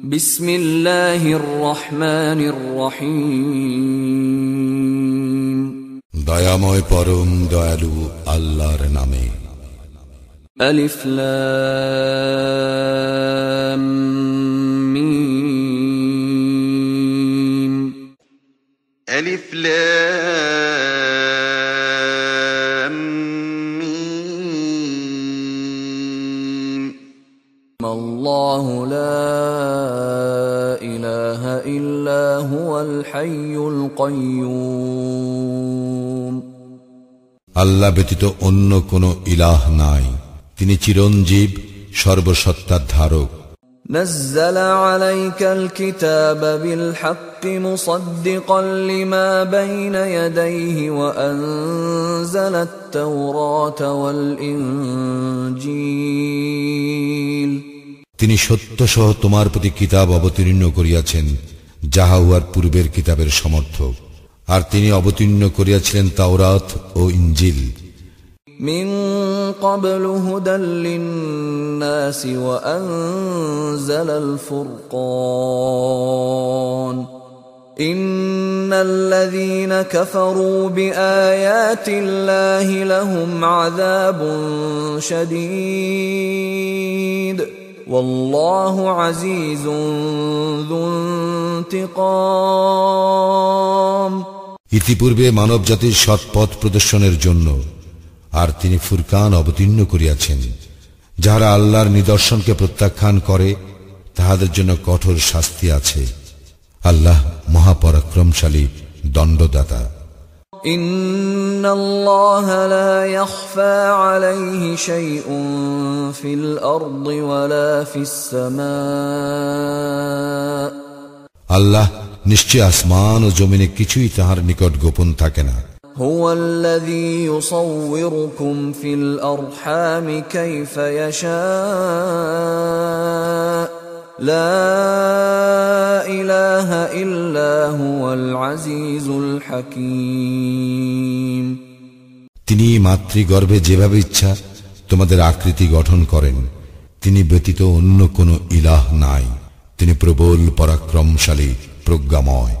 بسم الله الرحمن الرحيم দয়াময় পরম দয়ালু আল্লাহর নামে ألف لام ميم ألف لام আল্লাহ ব্যতীত অন্য কোনো ইলাহ নাই তিনি চিরঞ্জীব সর্বসত্তার ধারক نزل عليك الكتاب بالحق مصدقا لما بين يديه وانزل التوراه والانجيل তিনি সত্যসহ তোমার প্রতি কিতাব অবতীর্ণ করিয়াছেন যাহা উহার পূর্বের কিতাবের সমর্থক আর তিনি অবতীর্ণ করিয়াছিলেন তাওরাত ও ইঞ্জিল من قبل هدى للناس وانزل الفرقان ان الذين كفروا بايات الله لهم عذاب شديد والله عزيز ذو انتقام ইতিপূর্বে মানব জাতির সৎপথ প্রদর্শনের জন্য আর তিনি ফুরকান অবতীর্ণ করিয়াছেন যাহারা আল্লাহর নিদর্শনকে প্রত্যাখ্যান করে তাহাদের জন্য কঠোর শাস্তি আছে আল্লাহ মহাপরাক্রমশালী দণ্ডদাতা إن الله لا يخفى عليه شيء في الأرض ولا في السماء আল্লাহ নিশ্চয় আসমান ও জমিনে কিছুই তাহার নিকট গোপন থাকে না هو الذي يصوركم في الأرحام كيف يشاء তিনি মাতৃগর্ভে যেভাবে ইচ্ছা, তোমাদের আকৃতি গঠন করেন। তিনি ব্যতীত অন্য কোনো ইলাহ নাই। তিনি প্রবল, পরাক্রমশালী, প্রজ্ঞাময়।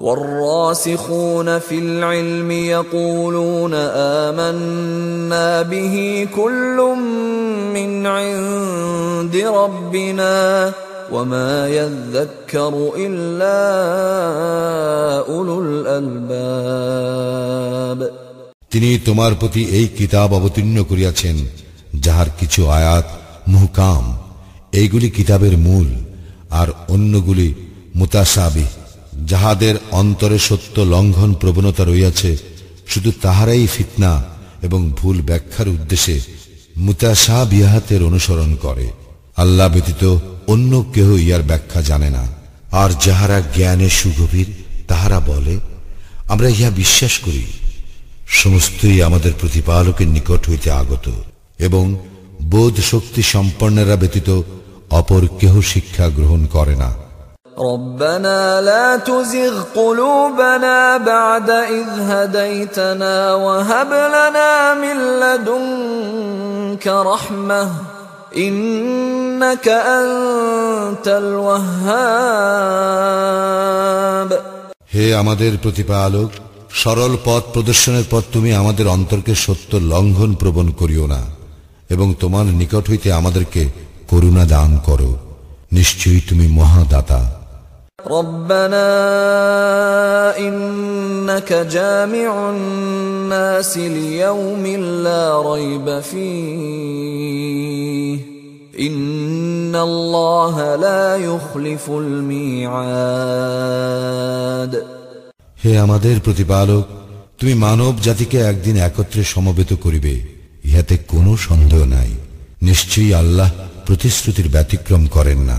والراسخون في العلم يقولون آمنا به كل من عند ربنا وما يذكر إلا أولو الألباب তিনি তোমার প্রতি এই কিতাব অবতীর্ণ করিয়াছেন যাহার কিছু আয়াত মুহকাম এইগুলি কিতাবের মূল আর অন্যগুলি মুতাসাবি যাহাদের অন্তরে সত্য লঙ্ঘন প্রবণতা রইয়াছে শুধু তাহারাই ফিতনা এবং ভুল ব্যাখ্যার উদ্দেশ্যে মুতাসা বিহাতের অনুসরণ করে। আল্লাহ ব্যতীত অন্য কেহ ইহার ব্যাখ্যা জানে না। আর যাহারা জ্ঞানে সুগভীর, তাহারা বলে, আমরা ইহা বিশ্বাস করি। সমস্তই আমাদের প্রতিপালকের নিকট হইতে আগত এবং বোধ শক্তি সম্পন্নেরা ব্যতীত অপর কেহ শিক্ষা গ্রহণ করে না। ربنا لا تزغ قلوبنا بعد إذ هديتنا وهب لنا من لدنك رحمة إنك أنت الوهاب হে আমাদের প্রতিপালক সরল পথ প্রদর্শনের পর তুমি আমাদের অন্তরকে সত্য লঙ্ঘন প্রবণ করিও না এবং তোমার নিকট হইতে আমাদেরকে করুণা দান করো নিশ্চয়ই তুমি মহাদাতা ربنا إنك جامع الناس ليوم لا ريب فيه إن الله لا يخلف الميعاد হে আমাদের প্রতিপালক তুমি মানব জাতিকে একদিন একত্রে সমবেত করিবে ইহাতে কোনো সন্দেহ নাই নিশ্চয়ই আল্লাহ প্রতিশ্রুতির ব্যতিক্রম করেন না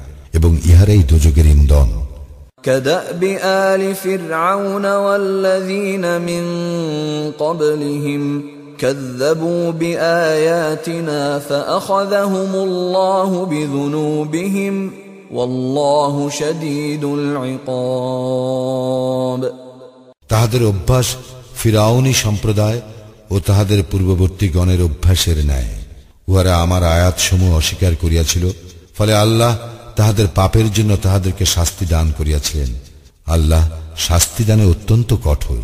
এবং ইহারাই দোজকের ইন্ধন كدأب آل فرعون والذين من قبلهم كذبوا بآياتنا فأخذهم الله بذنوبهم والله شديد العقاب তাহাদের অভ্যাস ফিরাউনি সম্প্রদায় ও তাহাদের পূর্ববর্তী গণের অভ্যাসের ন্যায় উহারা আমার আয়াতসমূহ অস্বীকার করিয়াছিল ফলে আল্লাহ তাহাদের পাপের জন্য তাহাদেরকে শাস্তি দান করিয়াছিলেন আল্লাহ শাস্তি দানে অত্যন্ত কঠোর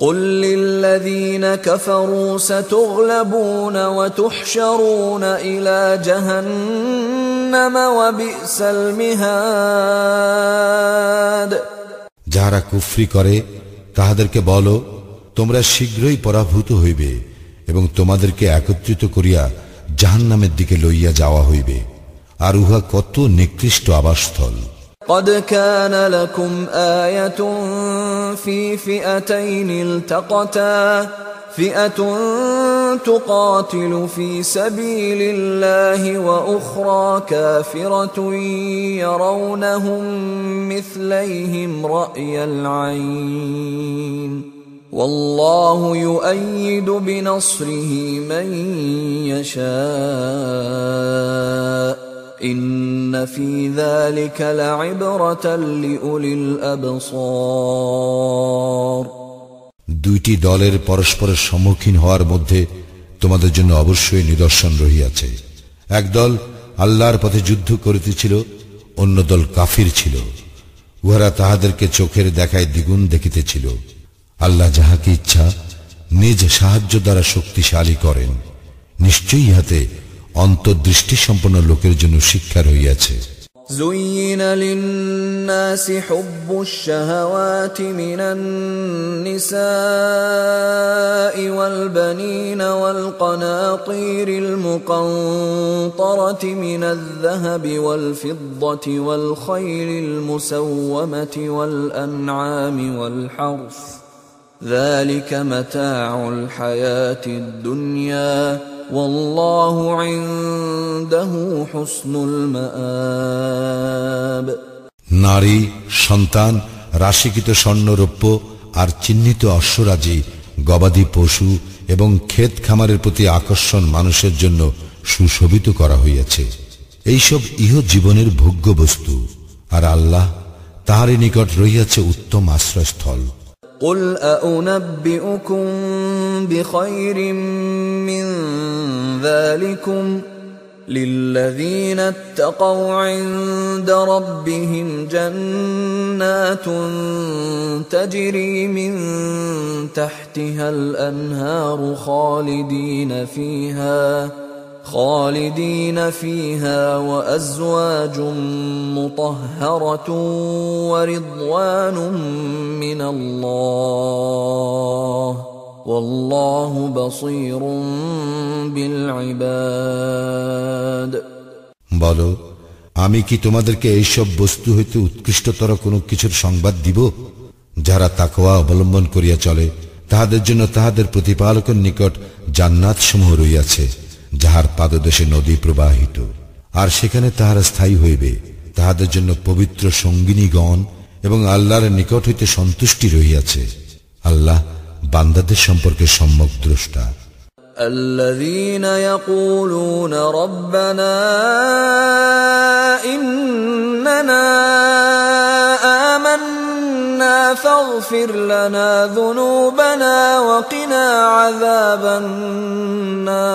قل للذين كفروا ستغلبون وتحشرون إلى جهنم وبئس المهاد যাহারা কুফরি করে তাহাদেরকে বলো তোমরা শীঘ্রই পরাভূত হইবে এবং তোমাদেরকে একত্রিত করিয়া জাহান্নামের দিকে লইয়া যাওয়া হইবে আর উহা কত নিকৃষ্ট আবাসস্থল قد كان لكم آية في فئتين التقتا فئة تقاتل في سبيل الله وأخرى كافرة يرونهم مثليهم رأي العين والله يؤيد بنصره من يشاء দুইটি দলের পরস্পরের সম্মুখীন হওয়ার মধ্যে তোমাদের জন্য অবশ্যই নিদর্শন রহিয়াছে। একদল আল্লাহর পথে যুদ্ধ করিতেছিল, অন্য দল কাফির ছিল। উহারা তাহাদেরকে চোখের দেখায় দ্বিগুণ দেখিতেছিল। আল্লাহ যাহাকে ইচ্ছা, নিজ সাহায্য দ্বারা শক্তিশালী করেন। নিশ্চয়ই হাতে অন্তর্দৃষ্টি সম্পন্ন লোকের জন্য শিক্ষা রহিয়াছে زين للناس حب الشهوات من النساء والبنين والقناطير المقنطرة من الذهب والفضة والخيل المسومة والأنعام والحرث ذلك متاع الحياة الدنيا নারী, সন্তান, রাশিকৃত স্বর্ণরৌপ্য আর চিহ্নিত অশ্বরাজি, গবাদি পশু এবং ক্ষেত খামারের প্রতি আকর্ষণ মানুষের জন্য সুশোভিত করা হইয়াছে। এইসব ইহ জীবনের ভোগ্য বস্তু আর আল্লাহ তাহারই নিকট রহিয়াছে উত্তম আশ্রয়স্থল। قل أأنبئكم بخير من ذلكم للذين اتقوا عند ربهم جنات تجري من تحتها الأنهار خالدين فيها خالدين فيها وازواج مطهره ورضوان من الله والله بصير بالعباد বলো আমি কি তোমাদেরকে এইসব বস্তু হইতে উৎকৃষ্টতর কোনো কিছুর সংবাদ দিব যারা তাকওয়া অবলম্বন করিয়া চলে তাহাদের জন্য তাহাদের প্রতিপালকের নিকট জান্নাত সমূহ রইয়াছে যাহার পাদদেশে নদী প্রবাহিত আর সেখানে তাহারা স্থায়ী হইবে তাহাদের জন্য পবিত্র সঙ্গিনীগণ এবং আল্লাহর নিকট হইতে সন্তুষ্টি রহিয়াছে আল্লাহ বান্দাদের সম্পর্কে সম্যক দ্রষ্টা الذين يقولون ربنا إننا آمنا فاغفر لنا ذنوبنا وقنا عذاب النار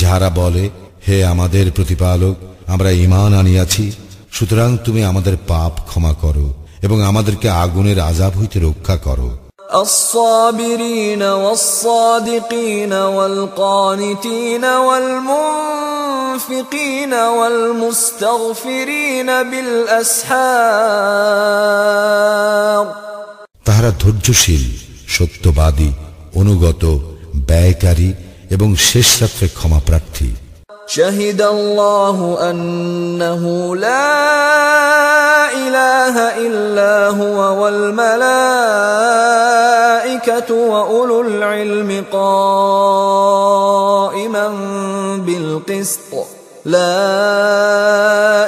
যাহারা বলে হে আমাদের প্রতিপালক আমরা ইমান আনিয়াছি সুতরাং তুমি আমাদের পাপ ক্ষমা করো এবং আমাদেরকে আগুনের আজাব হইতে রক্ষা করো الصابرين والصادقين والقانتين والمنفقين والمستغفرين بالأسحار তাহারা ধৈর্যশীল সত্যবাদী অনুগত ব্যয়কারী এবং শেষ রাত্রে ক্ষমা প্রার্থী شهد الله أنه لا إله إلا هو والملائكة وأولو العلم قائما بالقسط لا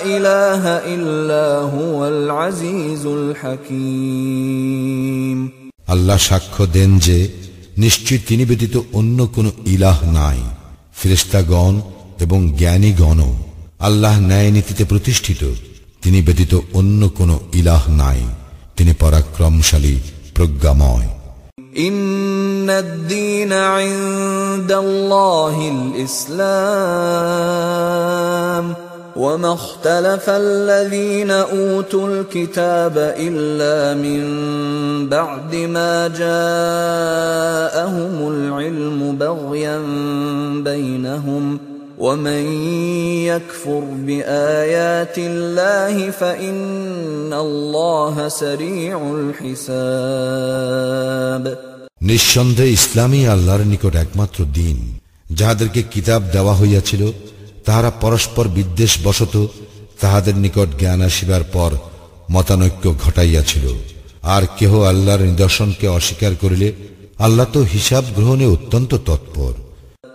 إله إلا هو العزيز الحكيم আল্লাহ সাক্ষ্য দেন যে নিশ্চয় তিনি ব্যতীত অন্য কোনো ইলাহ নাই ফেরেস্তাগণ এবং জ্ঞানীগণও আল্লাহ ন্যায় নীতিতে প্রতিষ্ঠিত তিনি ব্যতীত অন্য কোনো ইলাহ নাই তিনি পরাক্রমশালী প্রজ্ঞাময় إن الدين عند الله الإسلام وما اختلف الذين أوتوا الكتاب إلا من بعد ما جاءهم العلم بغيا بينهم ومن يكفر بآيات الله فإن الله سريع الحساب নিঃসন্দেহে ইসলামী আল্লাহর নিকট একমাত্র দিন যাহাদেরকে কিতাব দেওয়া হইয়াছিল তাহারা পরস্পর বিদ্বেষ বশত তাহাদের নিকট জ্ঞান আসিবার পর মতানৈক্য ঘটাইয়াছিল আর কেহ আল্লাহর নিদর্শনকে অস্বীকার করিলে আল্লাহ তো হিসাব গ্রহণে অত্যন্ত তৎপর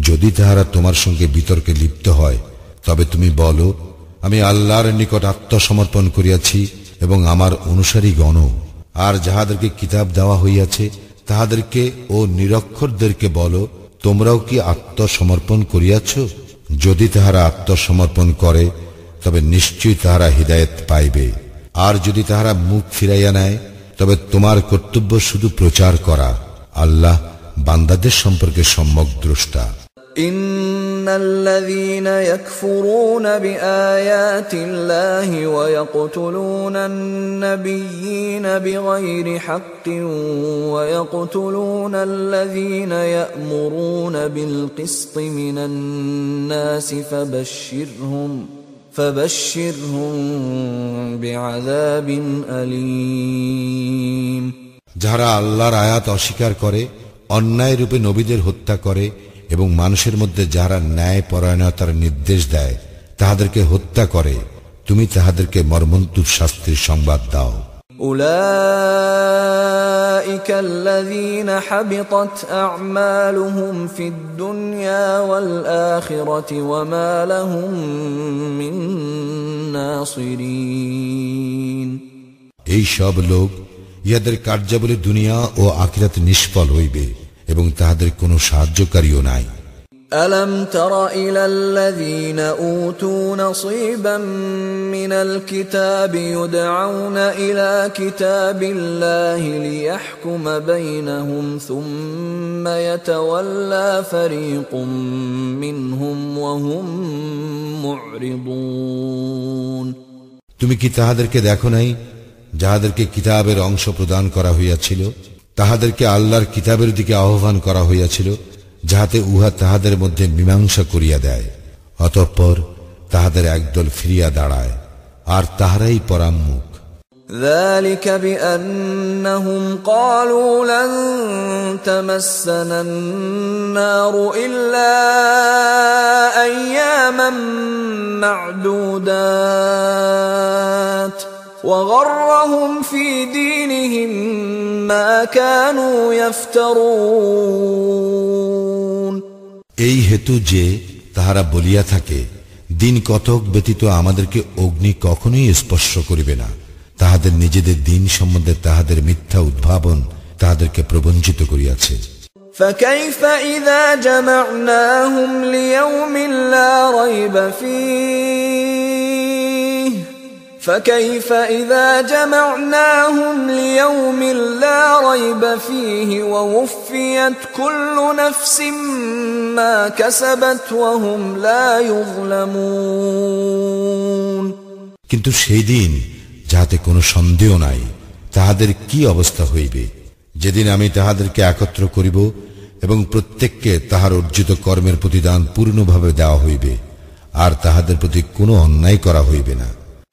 যদি তাহারা তোমার সঙ্গে বিতর্কে লিপ্ত হয়, তবে তুমি বলো, আমি আল্লাহর নিকট আত্মসমর্পণ করিয়াছি এবং আমার অনুসারী গণ আর যাহাদেরকে কিতাব দেওয়া হইয়াছে, তাহাদেরকে ও নিরক্ষরদেরকে বলো, তোমরাও কি আত্মসমর্পণ করিয়াছ? যদি তাহারা আত্মসমর্পণ করে, তবে নিশ্চয়ই তাহারা হৃদায়ত পাইবে। আর যদি তাহারা মুখ ফিরাইয়া নেয় তবে তোমার কর্তব্য শুধু প্রচার করা আল্লাহ বান্দাদের সম্পর্কে সম্যক দ্রষ্টা إن الذين يكفرون بآيات الله ويقتلون النبيين بغير حق ويقتلون الذين يأمرون بالقسط من الناس فبشرهم যারা আল্লাহর আয়াত অস্বীকার করে, অন্যায় রূপে নবীদের হত্যা করে এবং মানুষের মধ্যে যারা ন্যায় পরায়ণতার নির্দেশ দেয়, তাহাদেরকে হত্যা করে। তুমি তাহাদেরকে মর্মন্তু শাস্তির সংবাদ দাও। أولئك الذين حبطت أعمالهم في الدنيا والآخرة وما لهم من ناصرين এই সব লোক ইহাদের কার্যাবলী দুনিয়া ও আখিরাত নিষ্ফল হইবে এবং তাহাদের কোনো সাহায্যকারীও নাই ألم تر إلى الذين أوتوا نصيبا من الكتاب يدعون إلى كتاب الله ليحكم بينهم ثم يتولى فريق منهم وهم معرضون তুমি কি তাহাদেরকে দেখো নাই যাহাদেরকে কিতাবের অংশ প্রদান করা হইয়াছিল তাহাদেরকে আল্লাহর কিতাবের দিকে আহ্বান করা হইয়াছিল যাহাতে উহা তাহাদের মধ্যে মীমাংসা করিয়া দেয় অতঃপর তাহাদের একদল ফিরিয়া দাঁড়ায় আর তাহারাই পরাম্মুখ ذلك بأنهم قالوا لن تمسنا النار إلا أياما معدودات وغرهم في دينهم ما كانوا يفترون এই হেতু যে তাহারা বলিয়া থাকে দিন কতক ব্যতীত আমাদেরকে অগ্নি কখনোই স্পর্শ করিবে না তাহাদের নিজেদের দিন সম্বন্ধে তাহাদের মিথ্যা উদ্ভাবন তাহাদেরকে প্রবঞ্চিত করিয়াছে فكيف إذا جمعناهم ليوم لا ريب فيه فكيف إذا جمعناهم ليوم لا ريب فيه ووفيت كل نفس ما كسبت وهم لا يظلمون কিন্তু সেই দিন যাহাতে কোনো সন্দেহ নাই তাহাদের কি অবস্থা হইবে যেদিন আমি তাহাদেরকে একত্র করিব এবং প্রত্যেককে তাহার অর্জিত কর্মের প্রতিদান পূর্ণভাবে দেওয়া হইবে আর তাহাদের প্রতি কোনো অন্যায় করা হইবে না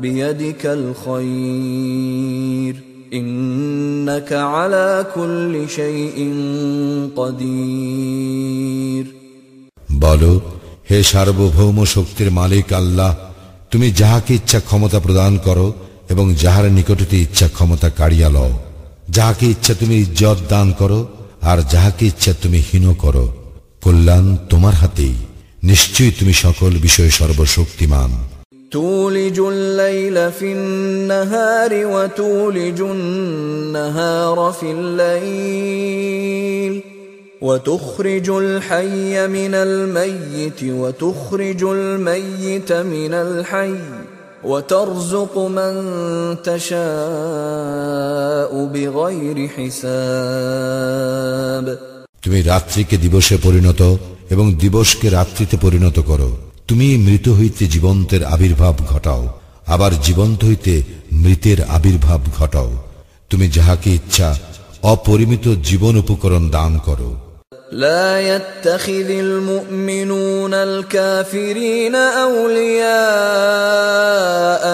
بيدك الخير انك على كل شيء قدير বলো হে সার্বভৌম শক্তির মালিক আল্লাহ তুমি যাহাকে ইচ্ছা ক্ষমতা প্রদান করো এবং যাহার নিকটতে ইচ্ছা ক্ষমতা কাড়িয়া লও যাহাকে ইচ্ছা তুমি ইজ্জত দান করো আর যাহাকে ইচ্ছা তুমি হীন করো কল্যাণ তোমার হাতেই নিশ্চয়ই তুমি সকল বিষয়ে সর্বশক্তিমান تولج الليل في النهار وتولج النهار في الليل وتخرج الحي من الميت وتخرج الميت من الحي وترزق من تشاء بغير حساب তুমি রাত্রিকে দিবসে পরিণত এবং দিবসকে রাত্রিতে পরিণত করো তুমি মৃত হইতে জীবন্তের আবির্ভাব ঘটাও আবার জীবন্ত হইতে মৃতের আবির্ভাব ঘটাও তুমি যাহাকে ইচ্ছা অপরিমিত জীবন উপকরণ দান করো لا يتخذ المؤمنون الكافرين اولياء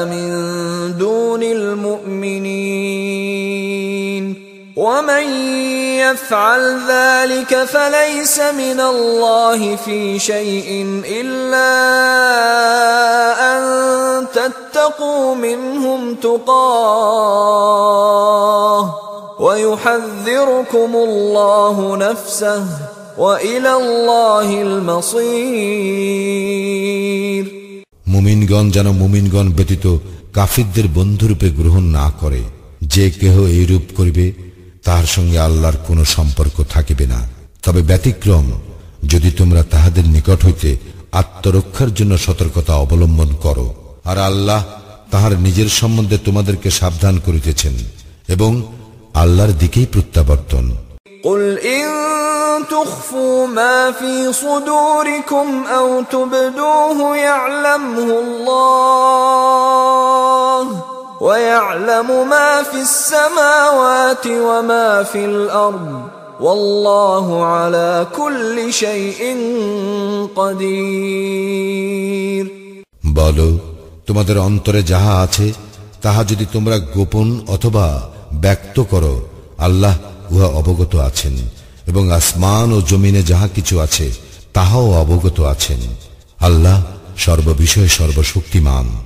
من دون المؤمنين ومن يفعل ذلك فليس من الله في شيء الا ان تتقوا منهم تقاه ويحذركم الله نفسه والى الله المصير মুমিনগণ যেন মুমিনগণ ব্যতীত কাফিরদের বন্ধুরূপে গ্রহণ না করে যে কেহ এইরূপ করিবে তার সঙ্গে আল্লাহর কোনো সম্পর্ক থাকিবে না তবে ব্যতিক্রম যদি তোমরা তাহাদের নিকট হইতে আত্মরক্ষার জন্য সতর্কতা অবলম্বন করো আর আল্লাহ তাহার নিজের সম্বন্ধে তোমাদেরকে সাবধান করিতেছেন এবং আল্লাহর দিকেই প্রত্যাবর্তন قل إن تخفوا ما في صدوركم أو تبدوه يعلمه الله ويعلم ما في السماوات وما في الأرض والله على كل شيء قدير বলো তোমাদের অন্তরে যাহা আছে তাহা যদি তোমরা গোপন অথবা ব্যক্ত করো আল্লাহ উহা অবগত আছেন এবং আসমান ও জমিনে যাহা কিছু আছে তাহাও অবগত আছেন আল্লাহ সর্ববিষয়ে সর্বশক্তিমান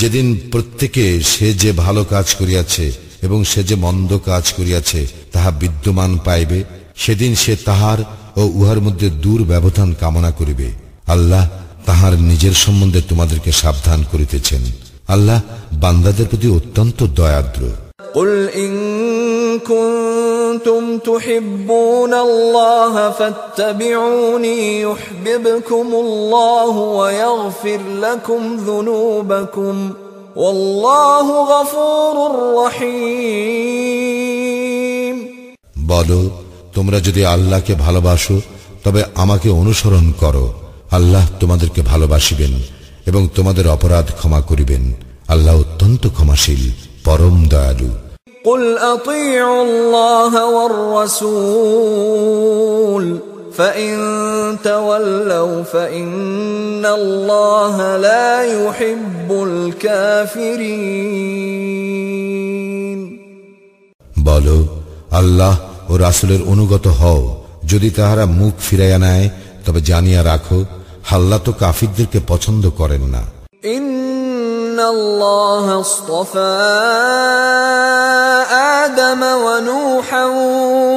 যেদিন প্রত্যেকে সে যে ভালো কাজ করিয়াছে এবং সে যে মন্দ কাজ করিয়াছে তাহা বিদ্যমান পাইবে সেদিন সে তাহার ও উহার মধ্যে দূর ব্যবধান কামনা করিবে আল্লাহ তাহার নিজের সম্বন্ধে তোমাদেরকে সাবধান করিতেছেন আল্লাহ বান্দাদের প্রতি অত্যন্ত দয়াদ্র قل إن كنتم كنتم تحبون الله فاتبعوني يحببكم الله ويغفر لكم ذنوبكم والله غفور رحيم বলো তোমরা যদি আল্লাহকে ভালোবাসো তবে আমাকে অনুসরণ করো আল্লাহ তোমাদেরকে ভালোবাসিবেন এবং তোমাদের অপরাধ ক্ষমা করিবেন আল্লাহ অত্যন্ত ক্ষমাশীল পরম দয়ালু قل اطيعوا الله والرسول فان تولوا فان الله لا يحب الكافرين বলো আল্লাহ ও রাসুলের অনুগত হও যদি তাহারা মুখ ফিরাইয়া নেয় তবে জানিয়া রাখো হাল্লা তো কাফিরদেরকে পছন্দ করেন না ان الله اصطفى ادم ونوحا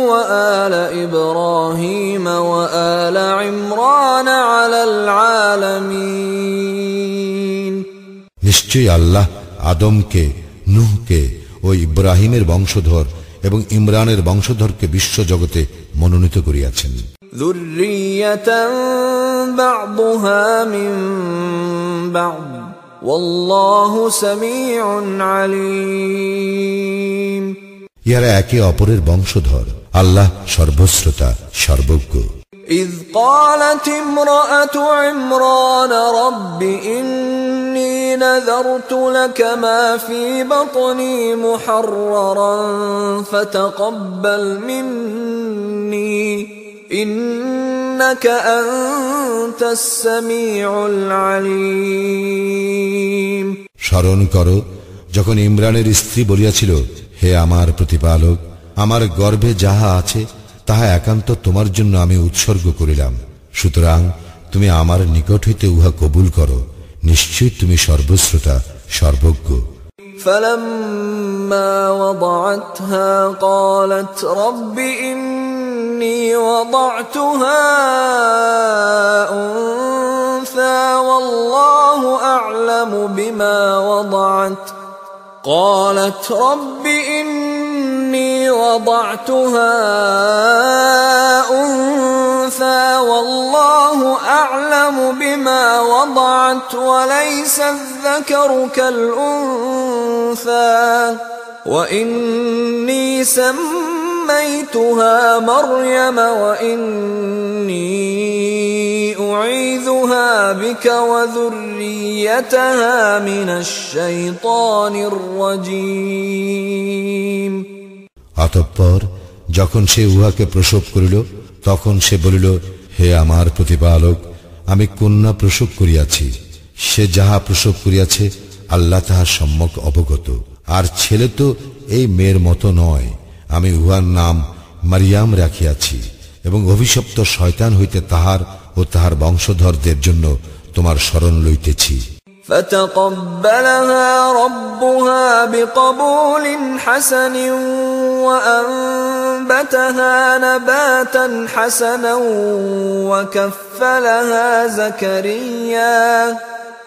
وال ابراهيم وال عمران على العالمين নিশ্চয়ই আল্লাহ আদমকে নুহকে ও ইব্রাহিমের বংশধর এবং ইমরানের বংশধরকে বিশ্বজগতে মনোনীত করিয়াছেন ذرية بعضها من بعض والله سميع عليم ইহারা একে অপরের বংশধর আল্লাহ সর্বশ্রোতা সর্বজ্ঞ إذ قالت امرأة عمران رب إني نذرت لك ما في بطني محررا فتقبل مني إنك أنت السميع العليم স্মরণ করো যখন ইমরানের স্ত্রী বলিয়াছিল হে আমার প্রতিপালক আমার গর্ভে যাহা আছে তাহা একান্ত তোমার জন্য আমি উৎসর্গ করিলাম সুতরাং তুমি আমার নিকট হইতে উহা কবুল করো নিশ্চয়ই তুমি সর্বশ্রোতা সর্বজ্ঞ فلما وضعتها قالت رب إني وضعتها أنثى والله أعلم بما وضعت. قالت رب إني وضعتها أنثى والله أعلم بما وضعت وليس الذكر كالأنثى. وإني سميتها مريم وإني أعيذها بك وذريتها من الشيطان الرجيم অতঃপর যখন সে উহাকে প্রসব করিল তখন সে বলিল হে আমার প্রতিপালক আমি কন্যা প্রসব করিয়াছি সে যাহা প্রসব করিয়াছে আল্লাহ তাহার সম্যক অবগত আর ছেলে তো এই মেয়ের মতো নয় আমি উহার নাম মারিয়াম রাখিয়াছি এবং অভিশপ্ত শয়তান হইতে তাহার ও তাহার বংশধরদের জন্য তোমার স্মরণ লইতেছি فتقبلها ربها بقبول حسن وأنبتها نباتا حسنا وكفلها زكريا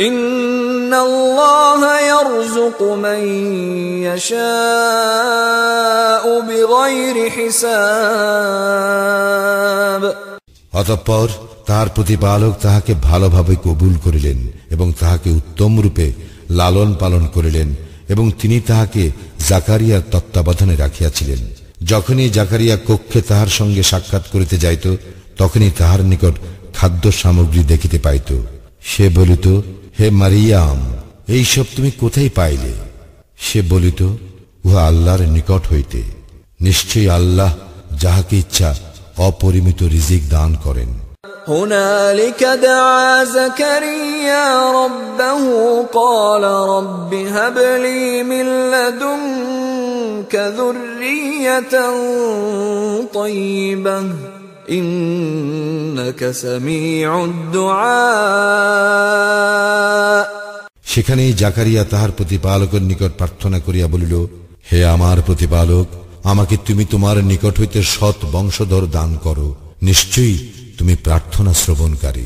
إن الله يرزق من يشاء بغير حساب অতঃপর তাহার প্রতিপালক তাহাকে ভালোভাবে কবুল করিলেন এবং তাহাকে উত্তম রূপে লালন পালন করিলেন এবং তিনি তাহাকে জাকারিয়ার তত্ত্বাবধানে রাখিয়াছিলেন যখনই জাকারিয়া কক্ষে তাহার সঙ্গে সাক্ষাৎ করিতে যাইত তখনই তাহার নিকট খাদ্য সামগ্রী দেখিতে পাইত সে বলিত হে মারিয়াম এইসব তুমি কোথায় পাইলে সে বলিত উহা আল্লাহর নিকট হইতে নিশ্চয়ই আল্লাহ যাহাকে ইচ্ছা অপরিমিত রিজিক দান করেন هنالك دعا زكريا ربه قال رب هب لي من لدنك ذرية طيبة إنك سميع الدعاء সেখানেই জাকারিয়া তাহার প্রতিপালকের নিকট প্রার্থনা করিয়া বলিল, হে আমার প্রতিপালক, আমাকে তুমি তোমার নিকট হইতে সৎ বংশধর দান করো। নিশ্চয়ই তুমি প্রার্থনা শ্রবণকারী।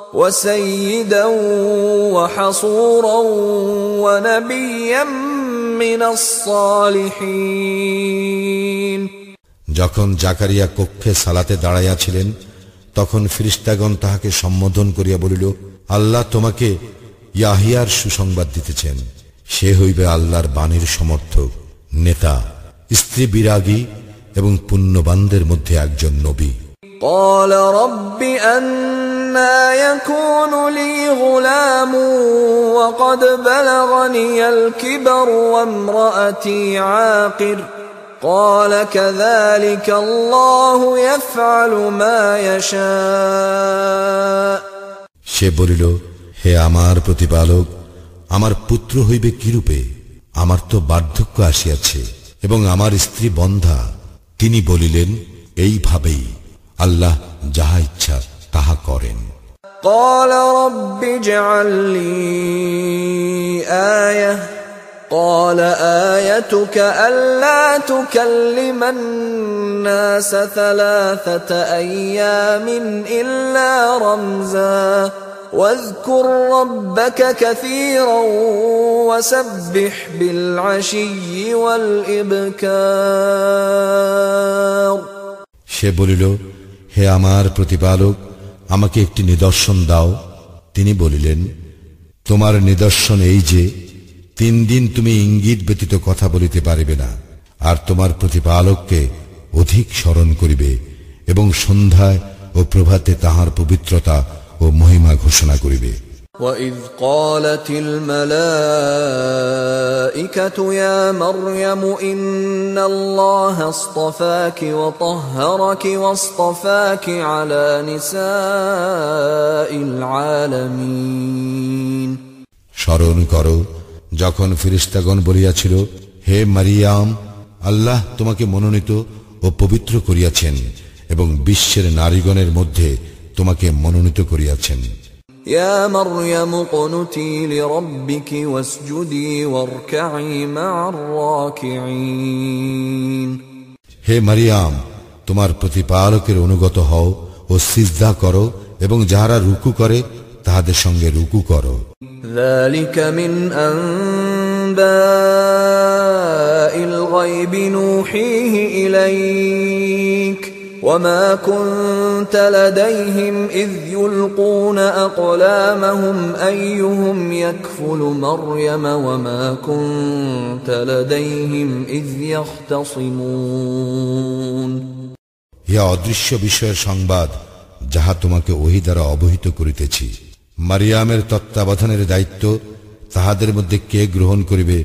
وسيدا وحصورا ونبيا من الصالحين যখন জাকারিয়া কক্ষে সালাতে দাঁড়াইয়াছিলেন তখন ফিরিস্তাগণ তাহাকে সম্বোধন করিয়া বলিল আল্লাহ তোমাকে ইয়াহিয়ার সুসংবাদ দিতেছেন সে হইবে আল্লাহর বাণীর সমর্থক নেতা স্ত্রী বিরাগী এবং পুণ্যবানদের মধ্যে একজন নবী قال رب أنا يكون لي غلام وقد بلغني الكبر وامرأتي عاقر قال كذلك الله يفعل ما يشاء সে বলিল হে আমার প্রতিপালক আমার পুত্র হইবে কিরূপে আমার তো বার্ধক্য আসিয়াছে এবং আমার স্ত্রী বন্ধা তিনি বলিলেন এইভাবেই আল্লাহ যাহা ইচ্ছা তাহা করেন قال رب اجعل لي آية قال آيتك ألا تكلم الناس ثلاثة أيام إلا رمزا واذكر ربك كثيرا وسبح بالعشي والإبكار সে বলিল হে আমার প্রতিপালক, আমাকে একটি নিদর্শন দাও। তিনি বলিলেন, তোমার নিদর্শন এই যে, তিন দিন তুমি ইঙ্গিত ব্যতীত কথা বলিতে পারিবে না, আর তোমার প্রতিপালককে অধিক স্মরণ করিবে এবং সন্ধ্যায় ও প্রভাতে তাহার পবিত্রতা ও মহিমা ঘোষণা করিবে। وإذ قالت الملائكة يا مريم إن الله اصطفاك وطهرك واصطفاك على نساء العالمين স্মরণ করো যখন ফিরিস্তাগণ বলিয়াছিল হে মারিয়াম আল্লাহ তোমাকে মনোনীত ও পবিত্র করিয়াছেন এবং বিশ্বের নারীগণের মধ্যে তোমাকে মনোনীত করিয়াছেন يا مريم اقنتي لربك واسجدي واركعي مع الراكعين হে মারিয়াম তোমার প্রতিপালকের অনুগত হও ও সিজদা করো এবং যাহারা রুকু করে তাহাদের সঙ্গে রুকু করো ذلك من أنباء الغيب نوحيه إليك وما كنت لديهم إذ يلقون أقلامهم أيهم يكفل مريم وما كنت لديهم إذ يختصمون ইহা অদৃশ্য বিষয়ের সংবাদ যাহা তোমাকে ওহি দ্বারা অবহিত করিতেছি মারিয়ামের তত্ত্বাবধানের দায়িত্ব তাহাদের মধ্যে কে গ্রহণ করিবে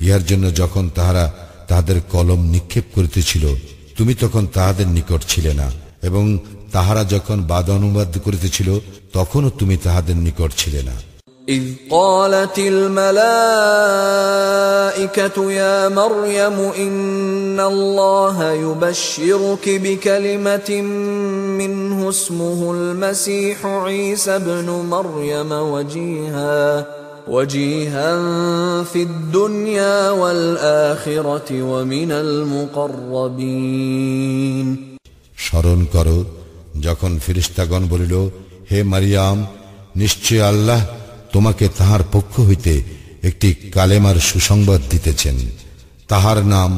ইহার জন্য যখন তাহারা তাহাদের কলম নিক্ষেপ করিতেছিল তুমি তখন তাহাদের নিকট ছিলে না এবং তাহারা যখন বাদ অনুবাদ করিতেছিল তখনও তুমি তাহাদের নিকট ছিলে না إذ قالت الملائكة يا مريم إن الله يبشرك بكلمة منه اسمه المسيح عيسى ابن مريم وجيها وجيها في الدنيا والآخرة ومن المقربين স্মরণ করো যখন ফিরিস্তাগণ বলিল হে মারিয়াম নিশ্চয় আল্লাহ তোমাকে তাহার পক্ষ হইতে একটি কালেমার সুসংবাদ দিতেছেন তাহার নাম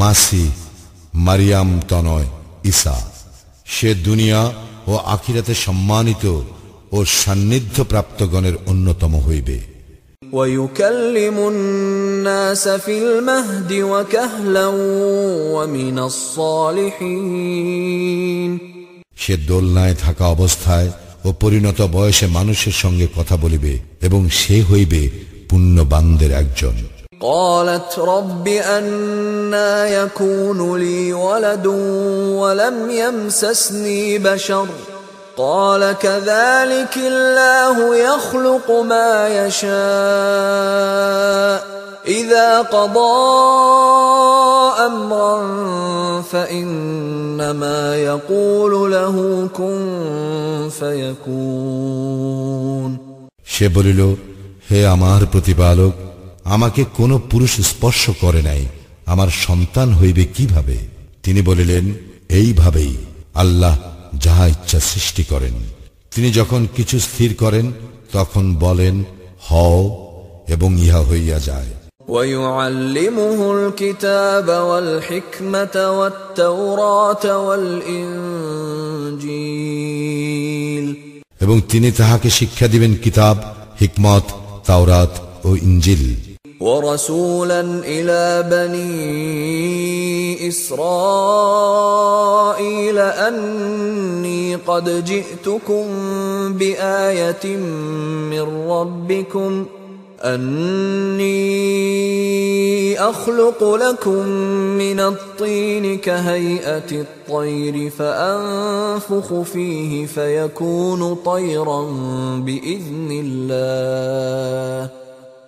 মাসি মারিয়াম তনয় ঈসা সে দুনিয়া ও আখিরাতে সম্মানিত ও সান্নিধ্য প্রাপ্তগণের অন্যতম হইবে ويكلم الناس في المهد وكهلا ومن الصالحين সে দোলনায় থাকা অবস্থায় ও পরিণত বয়সে মানুষের সঙ্গে কথা বলিবে এবং সে হইবে পুণ্যবানদের একজন قالت رب أنا يكون لي ولد ولم يمسسني بشر قال كذلك الله يخلق ما يشاء إذا قضى أمرا فإنما يقول له كن فيكون সে বলিল হে আমার প্রতিপালক আমাকে কোনো পুরুষ স্পর্শ করে নাই আমার সন্তান হইবে কিভাবে তিনি বলিলেন এইভাবেই আল্লাহ যাহা ইচ্ছা সৃষ্টি করেন তিনি যখন কিছু স্থির করেন তখন বলেন হও এবং ইহা হইয়া যায় ويعلمه الكتاب والحكمة والتوراة والإنجيل এবং তিনি তাহাকে শিক্ষা দিবেন কিতাব হিকমত তাওরাত ও ইঞ্জিল ورسولا إلى بني إسرائيل أني قد جئتكم بآية من ربكم أني أخلق لكم من الطين كهيئة الطير فأنفخ فيه فيكون طيرا بإذن الله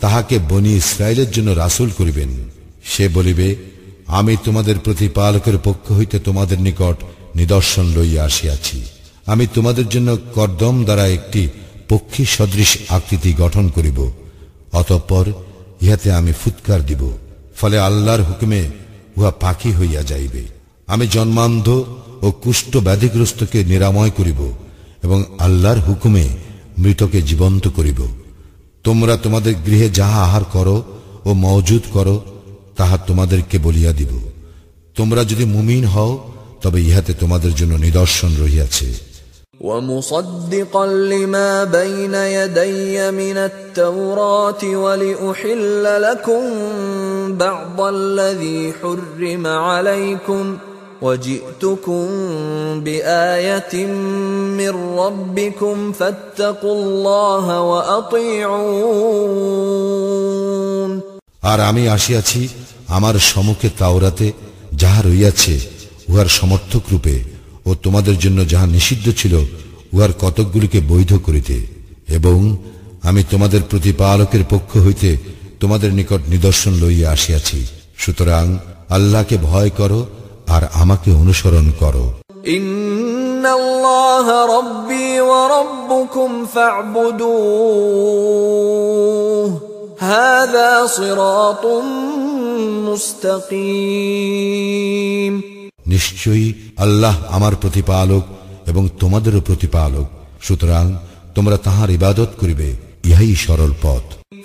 তাহাকে বনি ইসরায়েলের জন্য রাসূল করিবেন। সে বলিবে, আমি তোমাদের প্রতিপালকের পক্ষ হইতে তোমাদের নিকট নিদর্শন লইয়া আসিয়াছি। আমি তোমাদের জন্য কর্দম দ্বারা একটি পক্ষী সদৃশ আকৃতি গঠন করিব, অতঃপর ইহাতে আমি ফুৎকার দিব, ফলে আল্লাহর হুকুমে উহা পাখি হইয়া যাইবে। আমি জন্মান্ধ ও কুষ্ঠ ব্যাধিগ্রস্তকে নিরাময় করিব এবং আল্লাহর হুকুমে মৃতকে জীবন্ত করিব। তোমরা তোমাদের গৃহে যাহা আহার করো ও মজুদ করো তাহা তোমাদেরকে বলিয়া দিব তোমরা যদি মুমিন হও তবে ইহাতে তোমাদের জন্য নিদর্শন রহিয়াছে ومصدقا لما بين يدي من التوراة ولأحل لكم بعض الذي حرم عليكم وجئتكم بآية من ربكم فاتقوا الله وأطيعون আর আমি আসিয়াছি আমার সম্মুখে তাওরাতে যাহা রইয়াছে উহার সমর্থক রূপে ও তোমাদের জন্য যাহা নিষিদ্ধ ছিল উহার কতকগুলিকে বৈধ করিতে এবং আমি তোমাদের প্রতিপালকের পক্ষ হইতে তোমাদের নিকট নিদর্শন লইয়া আসিয়াছি সুতরাং আল্লাহকে ভয় করো আর আমাকে অনুসরণ করো। নিশ্চয়ই আল্লাহ আমার প্রতিপালক এবং তোমাদেরও প্রতিপালক। সুতরাং তোমরা তাহার ইবাদত করিবে ইহাই সরল পথ।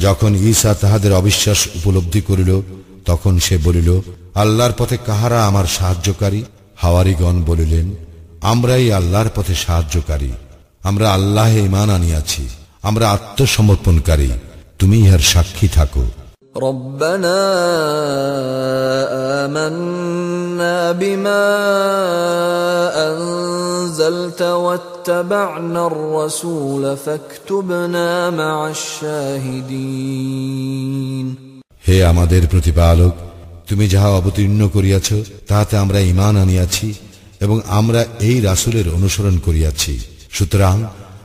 যখন ঈসা তাহাদের অবিশ্বাস উপলব্ধি করিল, তখন সে বলিল, আল্লাহর পথে কাহারা আমার সাহায্যকারী? হাওয়ারিগণ বলিলেন, আমরাই আল্লাহর পথে সাহায্যকারী। আমরা আল্লাহে ইমান আনিয়াছি। আমরা আত্মসমর্পণকারী। তুমি ইহার সাক্ষী থাকো। ربنا آمنا بما أنزلت واتبعنا الرسول فاكتبنا مع الشاهدين হে আমাদের প্রতিপালক তুমি যাহা অবতীর্ণ করিয়াছ তাহাতে আমরা ইমান আনিয়াছি এবং আমরা এই রাসূলের অনুসরণ করিয়াছি সুতরাং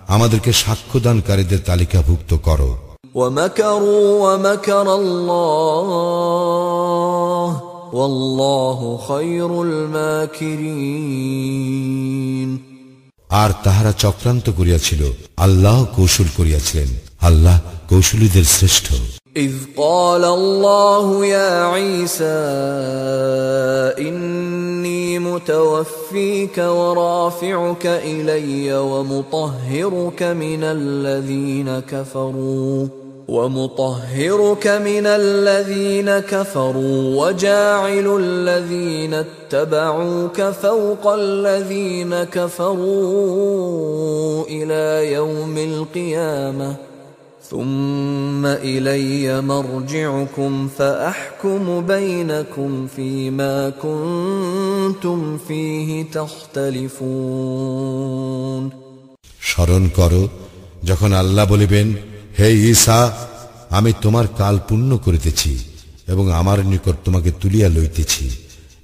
আমাদেরকে সাক্ষ্যদানকারীদের তালিকাভুক্ত করো ومكروا ومكر الله والله خير الماكرين আর তাহারা চক্রান্ত করিয়াছিল আল্লাহ কৌশল করিয়াছিলেন আল্লাহ কৌশলীদের শ্রেষ্ঠ إذ قال الله يا عيسى إني متوفيك ورافعك إلي ومطهرك من الذين كفروا ومطهرك من الذين كفروا وجاعل الذين اتبعوك فوق الذين كفروا إلى يوم القيامة ثم إلي مرجعكم فأحكم بينكم فيما كنتم فيه تختلفون স্মরণ করো যখন আল্লাহ বলিবেন হে ঈসা, আমি তোমার কাল পূর্ণ করিতেছি এবং আমার নিকট তোমাকে তুলিয়া লইতেছি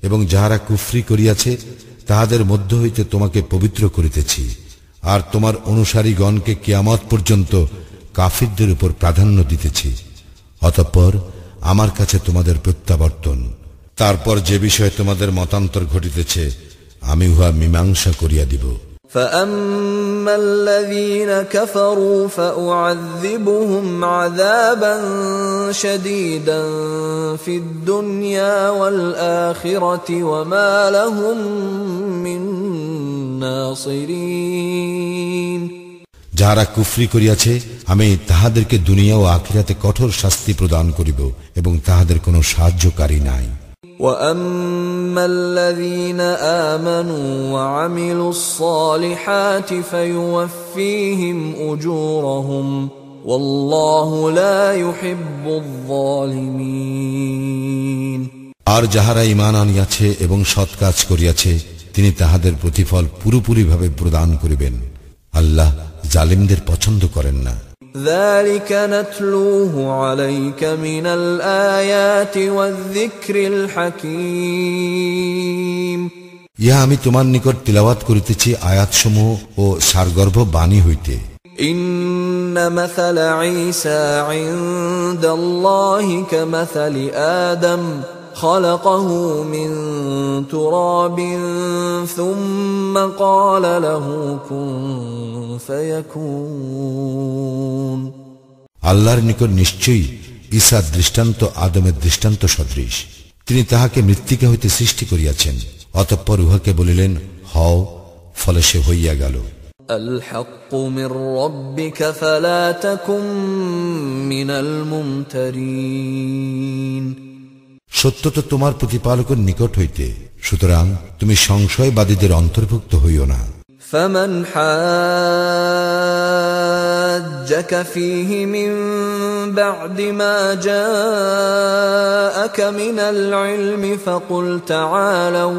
এবং যাহারা কুফরি করিয়াছে, তাহাদের মধ্য হইতে তোমাকে পবিত্র করিতেছি। আর তোমার অনুসারীগণকে কিয়ামত পর্যন্ত কাফিরদের উপর প্রাধান্য দিতেছি। অতঃপর আমার কাছে তোমাদের প্রত্যাবর্তন। তারপর যে বিষয়ে তোমাদের মতান্তর ঘটিতেছে, আমি উহা মীমাংসা করিয়া দিব। فأما الذين كفروا فأعذبهم عذابا شديدا في الدنيا والآخرة وما لهم من ناصرين যাহারা কুফরি করিয়াছে আমি তাহাদেরকে দুনিয়া ও আখিরাতে কঠোর শাস্তি প্রদান করিব এবং তাহাদের কোনো সাহায্যকারী নাই واما الذين امنوا وعملوا الصالحات فيوفيهم اجورهم والله لا يحب الظالمين আর যাহারা ইমান আনিয়াছে এবং সৎ কাজ করিয়াছে তিনি তাহাদের প্রতিফল পুরোপুরিভাবে প্রদান করিবেন আল্লাহ জালিমদের পছন্দ করেন না ذلك نتلوه عليك من الايات والذكر الحكيم ইহা আমি তোমার নিকট তিলাওয়াত করিতেছি আয়াতসমূহ ও সারগর্ভ বাণী হইতে ان مثل عيسى عند الله كمثل ادم خلقه من تراب ثم قال له كن فيكون আল্লাহর নিকট নিশ্চয়ই ঈসা দৃষ্টান্ত আদমের দৃষ্টান্ত সদৃশ তিনি তাহাকে মৃত্তিকা হইতে সৃষ্টি করিয়াছেন অতঃপর উহাকে বলিলেন হও ফলে সে হইয়া গেল الحق من ربك فلا تكن من الممترين সত্য তো তোমার প্রতিপালকের নিকট হইতে সুতরাং তুমি সংশয়বাদীদের অন্তর্ভুক্ত হইও না فمن حاجك فيه من بعد ما جاءك من العلم فقل تعالوا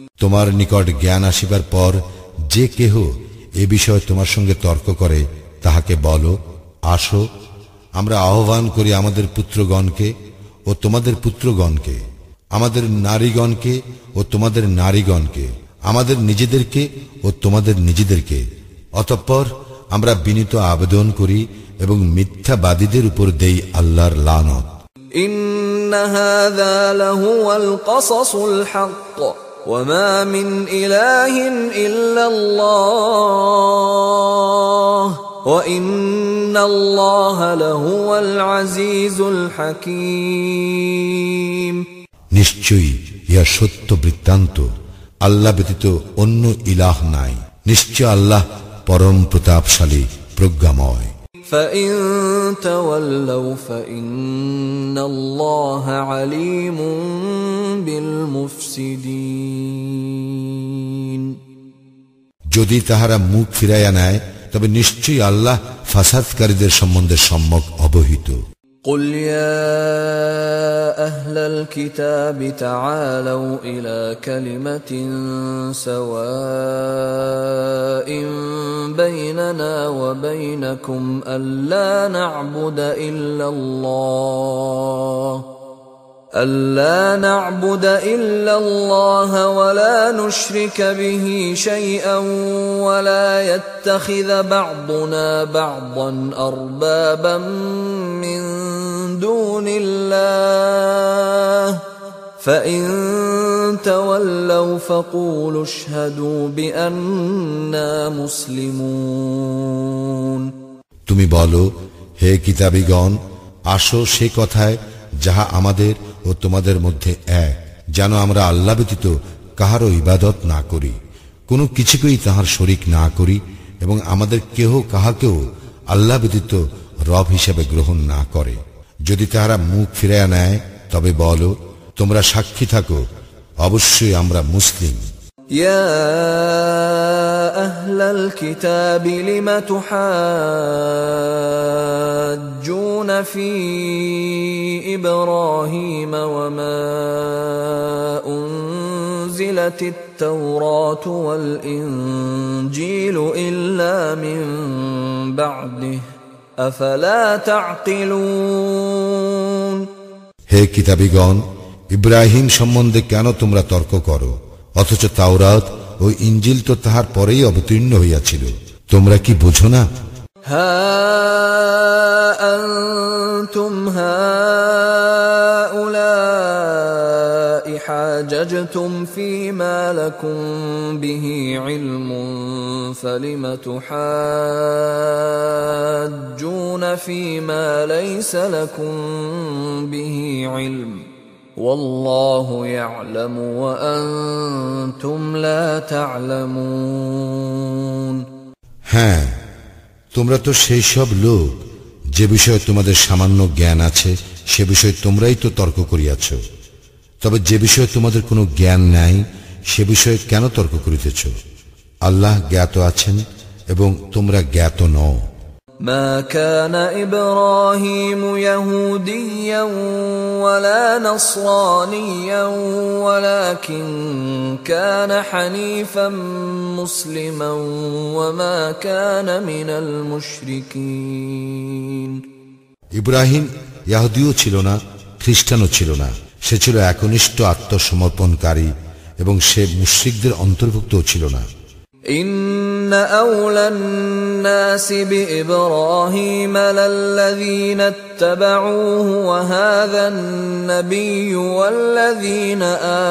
তোমার নিকট জ্ঞান আসিবার পর যে কেহ এ বিষয়ে তোমার সঙ্গে তর্ক করে, তাহাকে বলো, আসো, আমরা আহ্বান করি আমাদের পুত্রগণকে ও তোমাদের পুত্রগণকে, আমাদের নারীগণকে ও তোমাদের নারীগণকে, আমাদের নিজেদেরকে ও তোমাদের নিজেদেরকে। অতঃপর আমরা বিনীত আবেদন করি এবং মিথ্যাবাদীদের উপর দেই আল্লাহর লানত। ইন্না হাযা হক وما من إله إلا الله وإن الله لهو العزيز الحكيم নিশ্চয়ই ইহা সত্য বৃত্তান্ত আল্লাহ ব্যতীত অন্য ইলাহ নাই নিশ্চয় আল্লাহ পরম প্রতাপশালী প্রজ্ঞাময় فإن تولوا فإن الله عليم بالمفسدين যদি তাহারা মুখ ফিরাইয়া নেয় তবে নিশ্চয়ই আল্লাহ ফাসাদকারীদের সম্বন্ধে সম্যক অবহিত قل يا أهل الكتاب تعالوا إلى كلمة سواء بيننا وبينكم ألا نعبد إلا الله ألا نعبد إلا الله ولا نشرك به شيئا ولا يتخذ بعضنا بعضا أربابا من دون الله فإن تولوا فقولوا اشهدوا بأننا مسلمون তুমি বলো হে কিতাবিগণ আসো সে কথায় যাহা আমাদের ও তোমাদের মধ্যে এক, যেন আমরা আল্লাহ ব্যতীত কাহারও ইবাদত না করি। কোনো কিছুকেই তাহার শরিক না করি এবং আমাদের কেহ কাহাকেও আল্লাহ ব্যতীত রব হিসেবে গ্রহণ না করে। যদি তাহারা মুখ ফিরাইয়া নেয়, তবে বলো, তোমরা সাক্ষী থাকো, অবশ্যই আমরা মুসলিম। يا أهل الكتاب لم تحاجون في إبراهيم وما أنزلت التوراة والإنجيل إلا من بعده أفلا تعقلون হে কিতাবিগণ ইব্রাহিম সম্বন্ধে কেন তোমরা তর্ক করো অথচ তাওরাত ও ইঞ্জিল তো তাহার পরেই অবতীর্ণ হইয়াছিল তোমরা কি বুঝো না ها أنتم هؤلاء حاججتم فيما لكم به علم فلم تحاجون فيما ليس لكم به علم والله يعلم وأنتم لا تعلمون হ্যাঁ তোমরা তো সেই সব লোক যে বিষয়ে তোমাদের সামান্য জ্ঞান আছে সে বিষয়ে তোমরাই তো তর্ক করিয়াছ তবে যে বিষয়ে তোমাদের কোনো জ্ঞান নাই সে বিষয়ে কেন তর্ক করিতেছ আল্লাহ জ্ঞাত আছেন এবং তোমরা জ্ঞাত নও ما كان ابراهيم يهوديا ولا نصرانيا ولكن كان حنيفا مسلما وما كان من المشركين ইব্রাহিম ইয়াহুদিও ছিল না খ্রিস্টানও ছিল না সে ছিল একনিষ্ঠ আত্মসমর্পণকারী এবং সে মুশ্রিকদের অন্তর্ভুক্তও ছিল না إن أولى الناس بإبراهيم للذين اتبعوه وهذا النبي والذين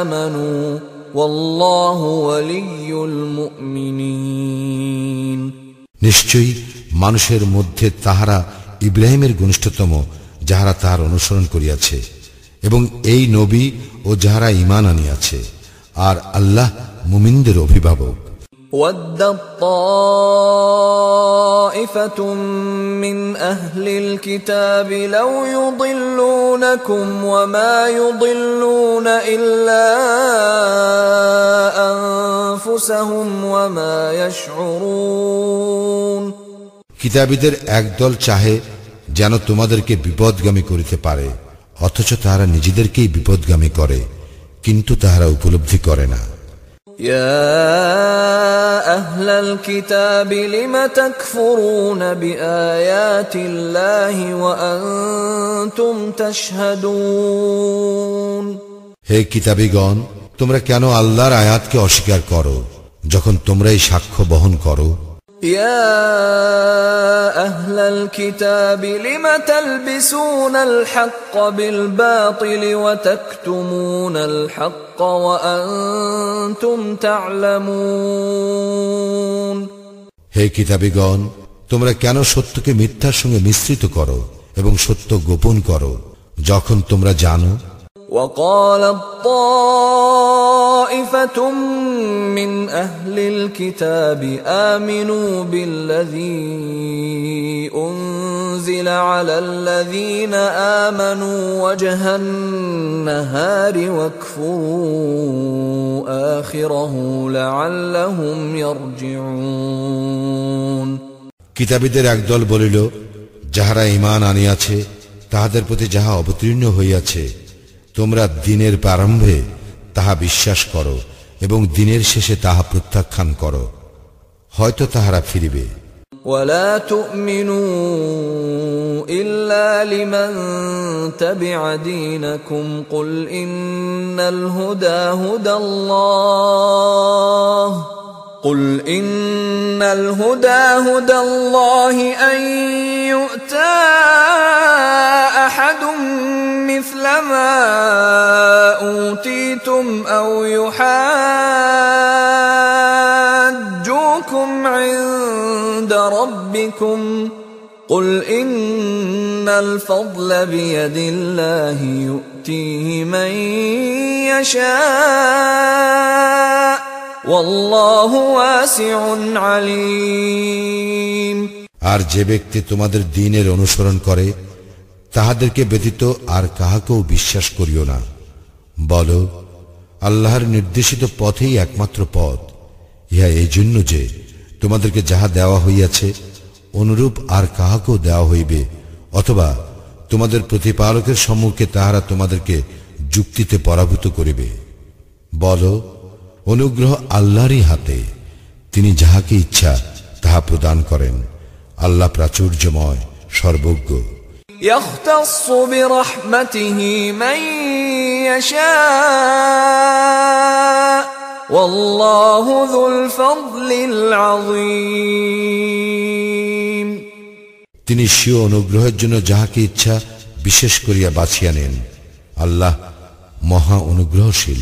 آمنوا والله ولي المؤمنين নিশ্চয়ই মানুষের মধ্যে তাহারা ইব্রাহিমের ঘনিষ্ঠতম যাহারা তাহার অনুসরণ করিয়াছে এবং এই নবী ও যাহারা ইমান আনিয়াছে আর আল্লাহ মুমিনদের অভিভাবক ودت طائفة من أهل الكتاب لو يضلونكم وما يضلون إلا أنفسهم وما يشعرون কিতাবীদের একদল চাহে যেন তোমাদেরকে বিপদগামী করিতে পারে অথচ তাহারা নিজেদেরকেই বিপদগামী করে কিন্তু তাহারা উপলব্ধি করে না يا أهل الكتاب لم تكفرون بآيات الله وأنتم تشهدون হে কিতাবীগণ তোমরা কেন আল্লাহর আয়াতকে অস্বীকার করো যখন তোমরা এই সাক্ষ্য বহন করো يا أهل الكتاب لم تلبسون الحق بالباطل وتكتمون الحق وأنتم تعلمون হে কিতাবীগণ তোমরা কেন সত্যকে মিথ্যার সঙ্গে মিশ্রিত করো এবং সত্য গোপন করো যখন তোমরা জানো وقال الطائفة من أهل الكتاب آمنوا بالذي أنزل على الذين آمنوا وجه النهار واكفروا آخره لعلهم يرجعون কিতাবীদের একদল বলিল যাহারা ইমান আনিয়াছে তাহাদের প্রতি যাহা অবতীর্ণ হইয়াছে তোমরা দিনের প্রারম্ভে তাহা বিশ্বাস করো এবং দিনের শেষে তাহা প্রত্যাখ্যান করো হয়তো তাহারা ফিরিবে ولا تؤمنوا إلا لمن تبع دينكم قل إن الهدى هدى الله قل إن الهدى هدى الله أن يؤتى أحد مثل ما أوتيتم أو يحاجوكم عند ربكم قل إن الفضل بيد الله يؤتيه من يشاء والله واسع عليم আর যে ব্যক্তি তোমাদের দিনের অনুসরণ করে তাহাদেরকে ব্যতীত আর কাহাকেও বিশ্বাস করিও না বলো, আল্লাহর নির্দেশিত পথেই একমাত্র পথ। ইহা এই জন্য যে তোমাদেরকে যাহা দেওয়া হইয়াছে, অনুরূপ আর কাহাকেও দেওয়া হইবে, অথবা তোমাদের প্রতিপালকের সম্মুখে তাহারা তোমাদেরকে যুক্তিতে পরাভূত করিবে। বলো, অনুগ্রহ আল্লাহরই হাতে, তিনি যাহাকে ইচ্ছা তাহা প্রদান করেন। আল্লাহ প্রাচুর্যময়, সর্বজ্ঞ। يختص برحمته من يشاء والله ذو الفضل العظيم তিনি স্বীয় অনুগ্রহের জন্য যাহাকে ইচ্ছা বিশেষ করিয়া বাছিয়া নেন আল্লাহ মহা অনুগ্রহশীল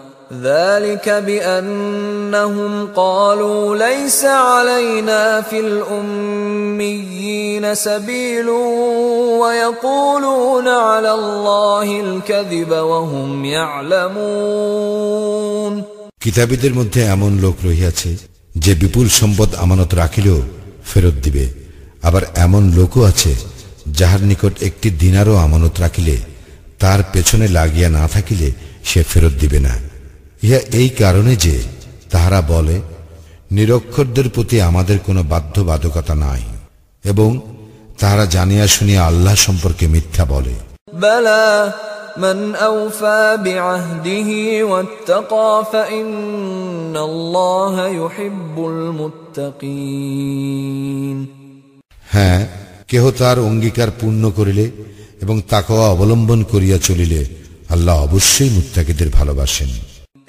ذلك بأنهم قالوا ليس علينا في الأميين سبيل ويقولون على الله الكذب وهم يعلمون কিতাবীদের মধ্যে এমন লোক রহিয়াছে যে বিপুল সম্পদ আমানত রাখিলেও ফেরত দিবে আবার এমন লোকও আছে যাহার নিকট একটি দিনারও আমানত রাখিলে তার পেছনে লাগিয়া না থাকিলে সে ফেরত দিবে না ইহা এই কারণে যে তাহারা বলে নিরক্ষরদের প্রতি আমাদের কোনো বাধ্যবাধকতা নাই এবং তাহারা জানিয়া শুনিয়া আল্লাহ সম্পর্কে মিথ্যা বলে بلى من أوفى بعهده واتقى فإن الله يحب المتقين হ্যাঁ কেহ তার অঙ্গীকার পূর্ণ করিলে এবং তাকওয়া অবলম্বন করিয়া চলিলে আল্লাহ অবশ্যই মুত্তাকিদের ভালোবাসেন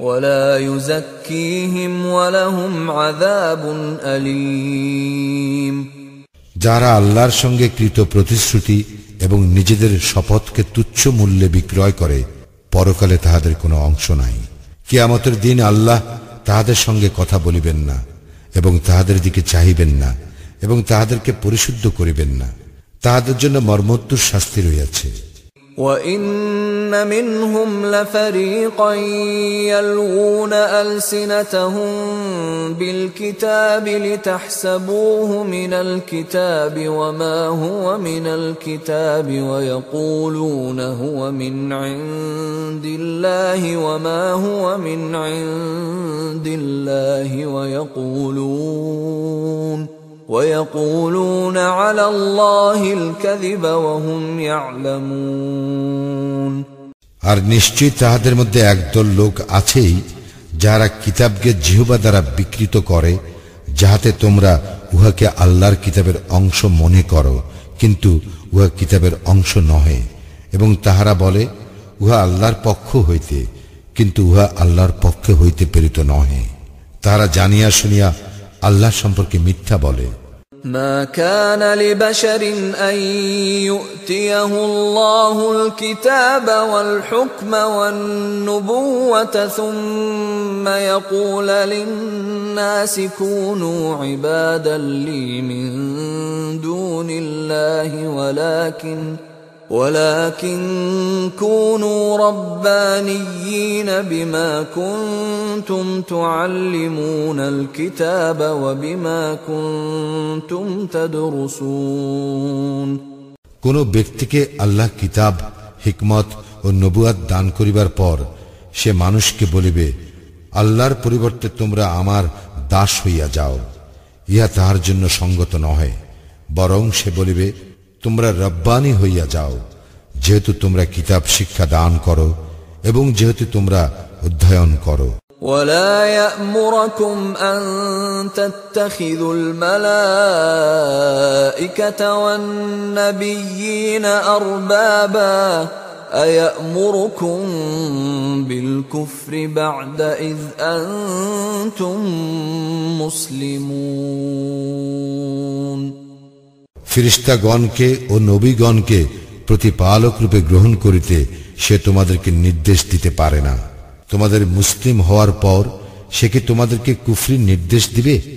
ولا يزكيهم ولهم عذاب أليم যারা আল্লাহর সঙ্গে কৃত প্রতিশ্রুতি এবং নিজেদের শপথকে তুচ্ছ মূল্যে বিক্রয় করে পরকালে তাহাদের কোনো অংশ নাই কিয়ামতের দিন আল্লাহ তাহাদের সঙ্গে কথা বলিবেন না এবং তাহাদের দিকে চাহিবেন না এবং তাহাদেরকে পরিশুদ্ধ করিবেন না তাহাদের জন্য মর্মত্তুর শাস্তি রইয়াছে وإن منهم لفريقا يلوون ألسنتهم بالكتاب لتحسبوه من الكتاب وما هو من الكتاب ويقولون هو من عند الله وما هو من عند الله ويقولون ويقولون على الله الكذب وهم يعلمون আর নিশ্চয়ই তাহাদের মধ্যে একদল লোক আছেই যারা কিতাবকে জিহবা দ্বারা বিকৃত করে যাহাতে তোমরা উহাকে আল্লাহর কিতাবের অংশ মনে করো কিন্তু উহা কিতাবের অংশ নহে এবং তাহারা বলে উহা আল্লাহর পক্ষ হইতে কিন্তু উহা আল্লাহর পক্ষে হইতে প্রেরিত নহে তারা জানিয়া শুনিয়া আল্লাহ সম্পর্কে মিথ্যা বলে ما كان لبشر أن يؤتيه الله الكتاب والحكم والنبوة ثم يقول للناس كونوا عبادا لي من دون الله ولكن ولكن كونوا ربانيين بما كنتم تعلمون الكتاب وبما كنتم تدرسون কোন ব্যক্তিকে আল্লাহ কিতাব হিকমত ও নবুয়াত দান করিবার পর সে মানুষকে বলিবে আল্লাহর পরিবর্তে তোমরা আমার দাস হইয়া যাও ইহা তাহার জন্য সঙ্গত নহে বরং সে বলিবে তোমরা রব্বানি হইয়া যাও যেহেতু তোমরা কিতাব শিক্ষা দান করো এবং যেহেতু তোমরা অধ্যয়ন করো ولا يأمركم أن تتخذوا الملائكة والنبيين أربابا أيأمركم بالكفر بعد إذ أنتم مسلمون ফিরিস্তাগণকে ও নবীগণকে প্রতিপালক রূপে গ্রহণ করিতে সে তোমাদেরকে নির্দেশ দিতে পারে না। তোমাদের মুসলিম হওয়ার পর সে কি তোমাদেরকে কুফরির নির্দেশ দিবে?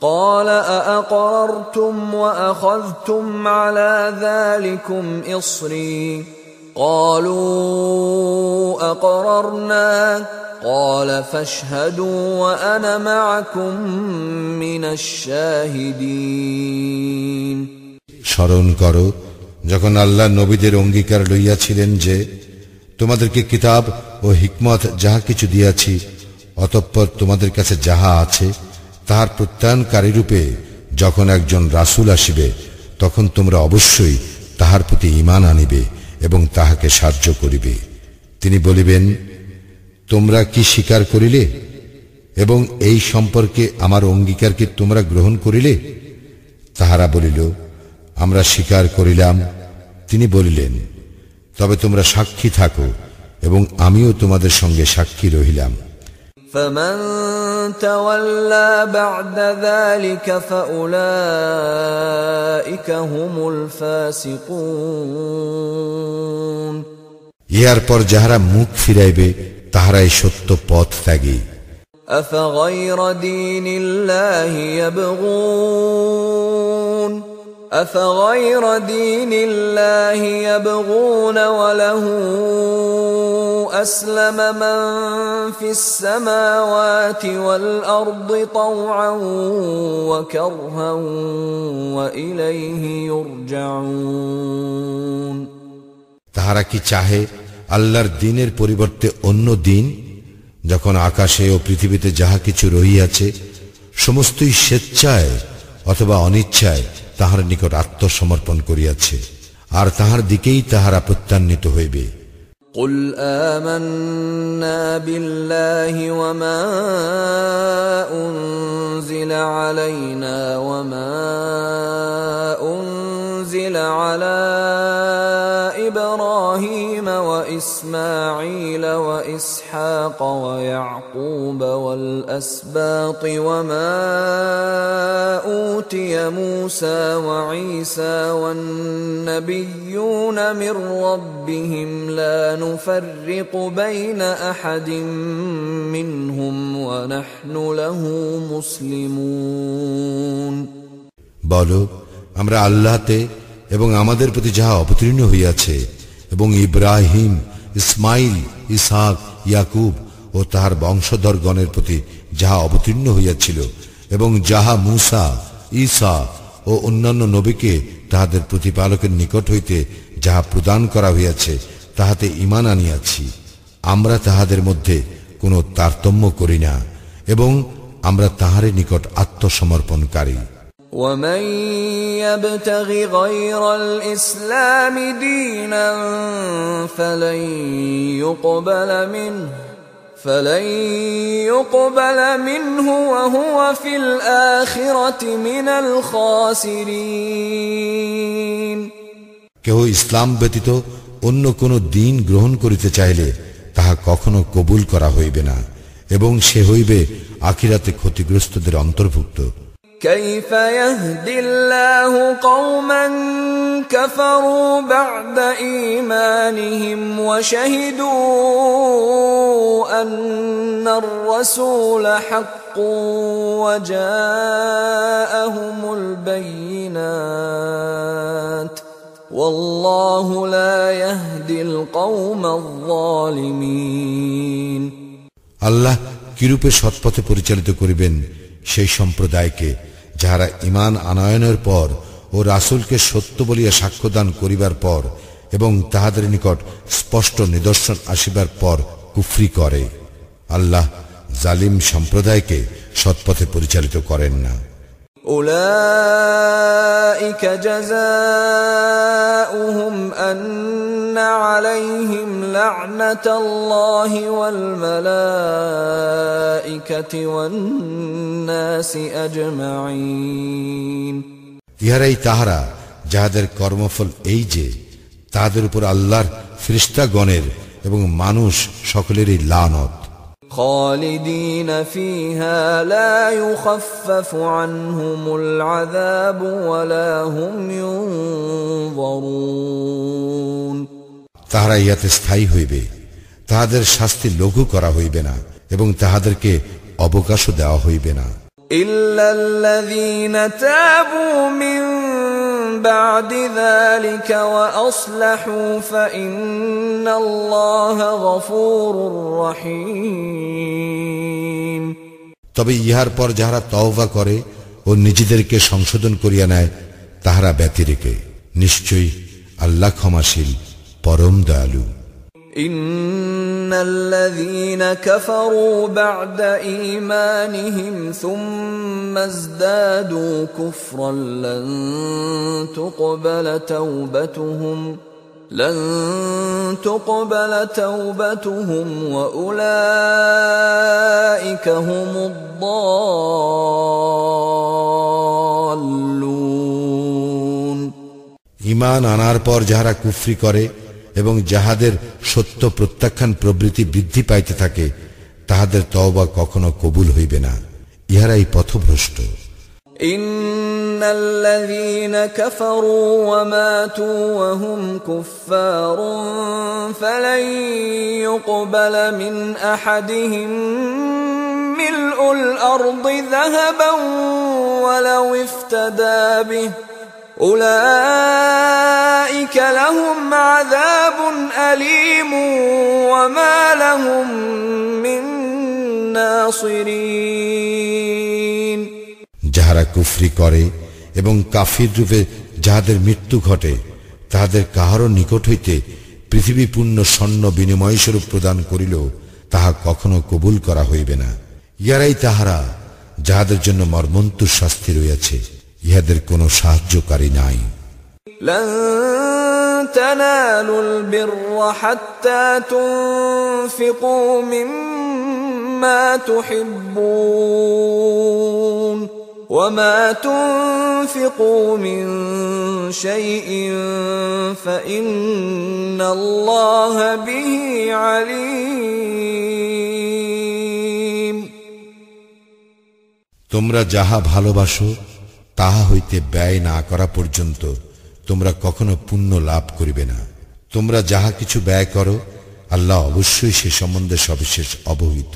قال أأقررتم وأخذتم على ذلكم إصري قالوا أقررنا قال فاشهدوا وأنا معكم من الشاهدين স্মরণ করো যখন আল্লাহ নবীদের অঙ্গীকার লইয়াছিলেন যে তোমাদেরকে কিতাব ও হিকমত যাহা কিছু দিয়াছি অতঃপর তোমাদের কাছে যাহা আছে তাহার প্রত্যায়নকারী রূপে যখন একজন রাসূল আসিবে তখন তোমরা অবশ্যই তাহার প্রতি ঈমান আনিবে এবং তাহাকে সাহায্য করিবে তিনি বলিবেন তোমরা কি স্বীকার করিলে এবং এই সম্পর্কে আমার অঙ্গীকারকে তোমরা গ্রহণ করিলে তাহারা বলিল আমরা স্বীকার করিলাম তিনি বলিলেন তবে তোমরা সাক্ষী থাকো এবং আমিও তোমাদের সঙ্গে সাক্ষী রহিলাম فمن تولى بعد ذلك فأولئك هم الفاسقون ইহার পর যাহারা মুখ ফিরাইবে তাহারাই সত্য পথ ত্যাগী أفغير دين الله يبغون أفغير دين الله يبغون وله أسلم من في السماوات والأرض طوعا وكرها وإليه يرجعون তাহারা কি চাহে আল্লাহর দিনের পরিবর্তে অন্য দিন যখন আকাশে ও পৃথিবীতে যাহা কিছু রহিয়াছে সমস্তই স্বেচ্ছায় অথবা অনিচ্ছায় তাহার নিকট আত্মসমর্পণ করিয়াছে আর তাহার দিকেই তাহারা প্রত্যান্বিত হইবে। قل آمنا بالله وما أنزل علينا وما أنزل على إبراهيم وإسماعيل وإسحاق ويعقوب والأسباط وما أوتي موسى وعيسى والنبيون من ربهم لا نفرق بين أحد منهم ونحن له مسلمون বলো আমরা আল্লাহতে এবং আমাদের প্রতি যাহা অবতীর্ণ হইয়াছে এবং ইব্রাহিম ইসমাইল ইসহাক ইয়াকুব ও তাহার বংশধরগণের প্রতি যাহা অবতীর্ণ হইয়াছিল এবং যাহা মুসা ঈসা ও অন্যান্য নবীকে তাহাদের প্রতিপালকের নিকট হইতে যাহা প্রদান করা হইয়াছে তাহাতে ইমান আনিয়াছি আমরা তাহাদের মধ্যে কোনো তারতম্য করি না এবং আমরা তাহারে নিকট আত্মসমর্পণকারী ومن يبتغ غير الاسلام دينا فلن يقبل منه فلن يقبل منه وهو في الاخره من الخاسرين কেহ ইসলাম ব্যতীত অন্য কোন দিন গ্রহণ করিতে চাইলে তাহা কখনো কবুল করা হইবে না এবং সে হইবে আখিরাতে ক্ষতিগ্রস্তদের অন্তর্ভুক্ত كيف يهدي الله قوما كفروا بعد ايمانهم وشهدوا ان الرسول حق وجاءهم البينات আল্লাহ কিরূপে সৎপথে পরিচালিত করিবেন সেই সম্প্রদায়কে যাহারা ইমান আনয়নের পর ও রাসুলকে সত্য বলিয়া সাক্ষ্যদান করিবার পর এবং তাহাদের নিকট স্পষ্ট নিদর্শন আসিবার পর কুফরি করে। আল্লাহ জালিম সম্প্রদায়কে সৎপথে পরিচালিত করেন না। أولئك جزاؤهم أن عليهم لعنة الله والملائكة والناس أجمعين ইহারাই তাহারা যাহাদের কর্মফল এই যে তাহাদের উপর আল্লাহর ফ্রিস্তাগণের এবং মানুষ সকলেরই লানত خالدين فيها لا يخفف عنهم العذاب ولا هم ينظرون তাহারা ইহাতে স্থায়ী হইবে তাহাদের শাস্তি লঘু করা হইবে না এবং তাহাদেরকে অবকাশও দেওয়া হইবে না إلا الذين تابوا من بعد ذلك وأصلحوا فإن الله غفور رحيم তবে ইহার পর যাহারা তওবা করে ও নিজেদেরকে সংশোধন করিয়া নেয় তাহারা ব্যতিরেকে নিশ্চয়ই আল্লাহ ক্ষমাশীল পরম দয়ালু إن الذين كفروا بعد إيمانهم ثم ازدادوا كفرا لن تقبل توبتهم لن تقبل توبتهم وأولئك هم الضالون ইমান আনার পর যাহারা কুফরি করে এবং যাহাদের সত্য প্রত্যাখ্যান প্রবৃত্তি বৃদ্ধি পাইতে থাকে তাহাদের তওবা কখনো কবুল হইবে না ইহারাই পথভ্রষ্ট إن الذين كفروا وماتوا وهم كفار فلن يقبل من أحدهم ملء الأرض ذهبا ولو افتدى به أولئك لهم عذاب أليم وما لهم من ناصرين যাহারা কুফরি করে এবং কাফির রূপে যাহাদের মৃত্যু ঘটে তাহাদের কাহারও নিকট হইতে পৃথিবী পূর্ণ স্বর্ণ বিনিময় স্বরূপ প্রদান করিল তাহা কখনো কবুল করা হইবে না ইহারাই তাহারা যাহাদের জন্য মর্মন্তুর শাস্তি রইয়াছে ইহাদের কোনো সাহায্যকারী নাই لن تنالوا البر حتى تنفقوا مما تحبون وما تنفقوا من شيء فإن الله به عليم তোমরা যাহা ভালোবাসো তাহা হইতে ব্যয় না করা পর্যন্ত তোমরা কখনো পুণ্য লাভ করিবে না। তোমরা যাহা কিছু ব্যয় করো, আল্লাহ অবশ্যই সে সম্বন্ধে সবিশেষ অবহিত।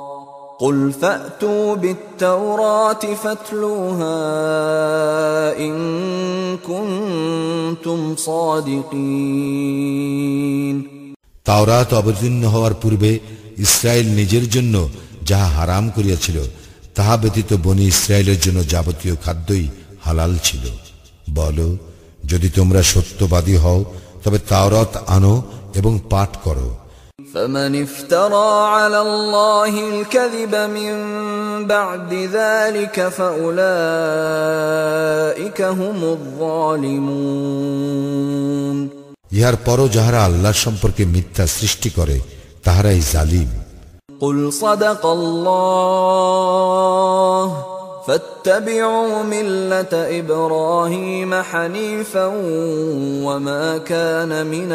قل فأتوا بالتوراة فاتلوها إن كنتم صادقين তাওরাত অবতীর্ণ হওয়ার পূর্বে ইসরায়েল নিজের জন্য যাহা হারাম করিয়াছিল তাহা ব্যতীত বনি ইসরায়েলের জন্য যাবতীয় খাদ্যই হালাল ছিল বলো যদি তোমরা সত্যবাদী হও তবে তাওরাত আনো এবং পাঠ করো فمن افترى على الله الكذب من بعد ذلك فأولئك هم الظالمون ইহার পরও যাহারা আল্লাহ সম্পর্কে মিথ্যা সৃষ্টি করে তাহারাই জালিম قل صدق الله فاتبعوا ملة إبراهيم حنيفا وما كان من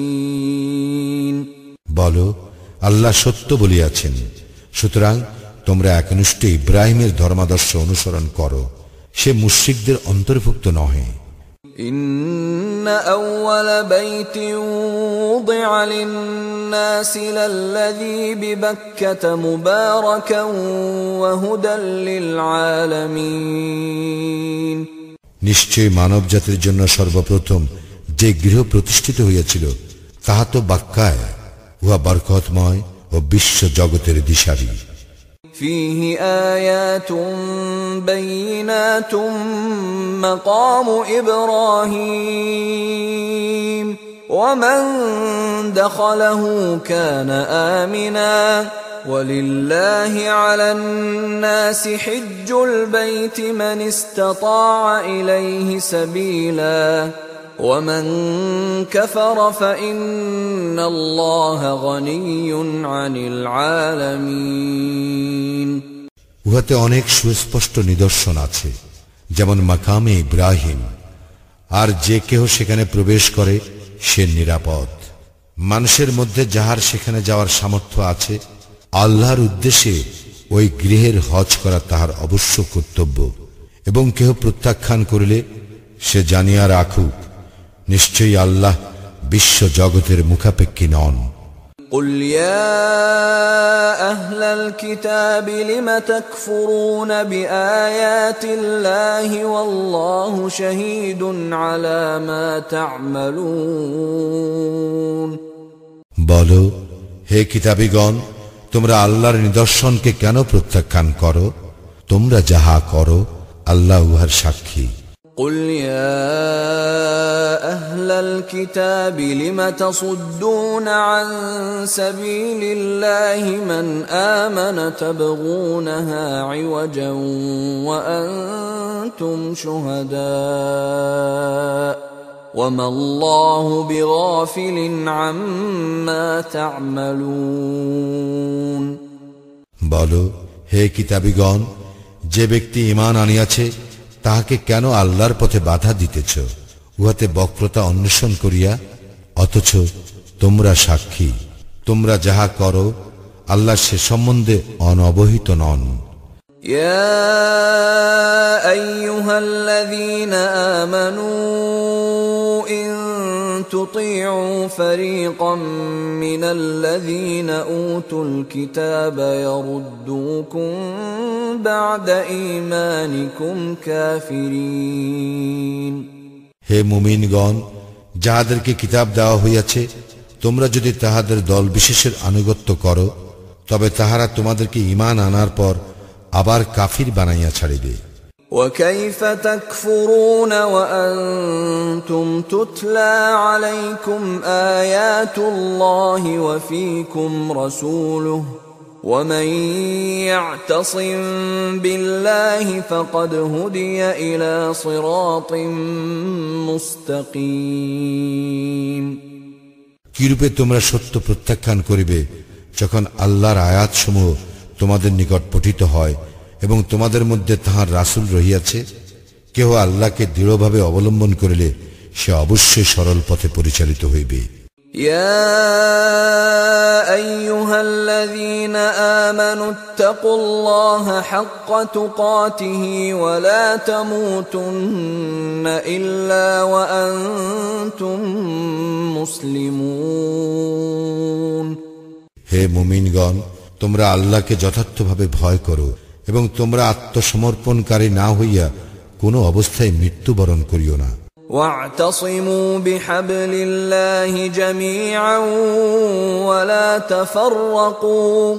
المشركين বলো আল্লাহ সত্য বলিয়াছেন সুতরাং তোমরা একনিষ্ঠ ইব্রাহিমের ধর্মাদর্শ অনুসরণ করো সে মুশ্রিকদের অন্তর্ভুক্ত নহে إن أول بيت وضع للناس للذي ببكة مباركا وهدى للعالمين নিশ্চয় মানব জাতির জন্য সর্বপ্রথম যে গৃহ প্রতিষ্ঠিত হইয়াছিল তাহা তো বাক্কায় উহা বরকতময় ও বিশ্ব জগতের দিশারি فيه آيات بينات مقام إبراهيم ومن دخله كان آمنا ولله على الناس حج البيت من استطاع إليه سبيلا ومن كفر فإن الله غني عن العالمين উহাতে অনেক সুস্পষ্ট নিদর্শন আছে যেমন মাকামে ইব্রাহিম আর যে কেহ সেখানে প্রবেশ করে সে নিরাপদ মানুষের মধ্যে যাহার সেখানে যাওয়ার সামর্থ্য আছে আল্লাহর উদ্দেশ্যে ওই গৃহের হজ করা তাহার অবশ্য কর্তব্য এবং কেহ প্রত্যাখ্যান করিলে সে জানিয়া রাখুক নিশ্চয়ই আল্লাহ বিশ্ব জগতের মুখাপেক্ষী নন قل يا أهل الكتاب لم تكفرون بآيات الله والله شهيد على ما تعملون বলো হে কিতাবিগণ তোমরা আল্লাহর নিদর্শনকে কেন প্রত্যাখ্যান করো তোমরা যাহা করো আল্লাহ উহার সাক্ষী قل يا أهل الكتاب لم تصدون عن سبيل الله من آمن تبغونها عوجا وأنتم شهداء وما الله بغافل عما تعملون বলো হে কিতাবিগণ যে ব্যক্তি ইমান আনিয়াছে তাহাকে কেন আল্লাহর পথে বাধা দিতেছ? উহাতে বক্রতা অন্বেষণ করিয়া, অথচ তোমরা সাক্ষী। তোমরা যাহা করো, আল্লাহ সে সম্বন্ধে অনবহিত নন। يا ايها الذين امنوا ان تطيعوا فريقا من الذين اوتوا الكتاب يردوكم بعد ايمانكم كافرين হে মুমিনগণ যাহাদেরকে কিতাব দেওয়া হইয়াছে তোমরা যদি তাহাদের দল বিশেষের আনুগত্য করো তবে তাহারা তোমাদেরকে ইমান আনার পর আবার কাফির বানাইয়া ছাড়িবে وكيف تكفرون وانتم تتلى عليكم ايات الله وفيكم رسوله ومن يعتصم بالله فقد هدي الى صراط مستقيم কিরূপে তোমরা সত্য প্রত্যাখ্যান করিবে যখন আল্লাহর আয়াতসমূহ তোমাদের নিকট পঠিত হয় এবং তোমাদের মধ্যে তাহার রাসূল রহিয়াছে কেহ আল্লাহকে দৃঢ়ভাবে অবলম্বন করিলে সে অবশ্যই সরল পথে পরিচালিত হইবে يا ايها الذين امنوا اتقوا الله حق تقاته ولا تموتن الا وانتم مسلمون হে মুমিনগণ তোমরা আল্লাহকে যথার্থভাবে ভয় করো এবং তোমরা আত্মসমর্পণকারী না হইয়া কোনো অবস্থায় মৃত্যুবরণ করিও না واعتصموا بحبل الله جميعا ولا تفرقوا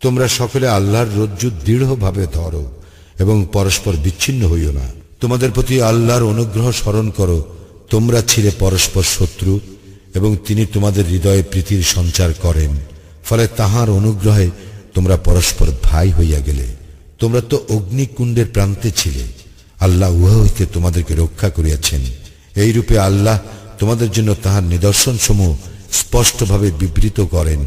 তোমরা সকলে আল্লাহর রজ্জু দৃঢ়ভাবে ধরো এবং পরস্পর বিচ্ছিন্ন হইও না। তোমাদের প্রতি আল্লাহর অনুগ্রহ স্মরণ করো, তোমরা ছিলে পরস্পর শত্রু এবং তিনি তোমাদের হৃদয়ে প্রীতির সঞ্চার করেন। ফলে তাহার অনুগ্রহে তোমরা পরস্পর ভাই হইয়া গেলে। তোমরা তো অগ্নিকুণ্ডের প্রান্তে ছিলে। আল্লাহ উহা হইতে তোমাদেরকে রক্ষা করিয়াছেন। এই রূপে আল্লাহ তোমাদের জন্য তাহার নিদর্শন সমূহ স্পষ্টভাবে বিবৃত করেন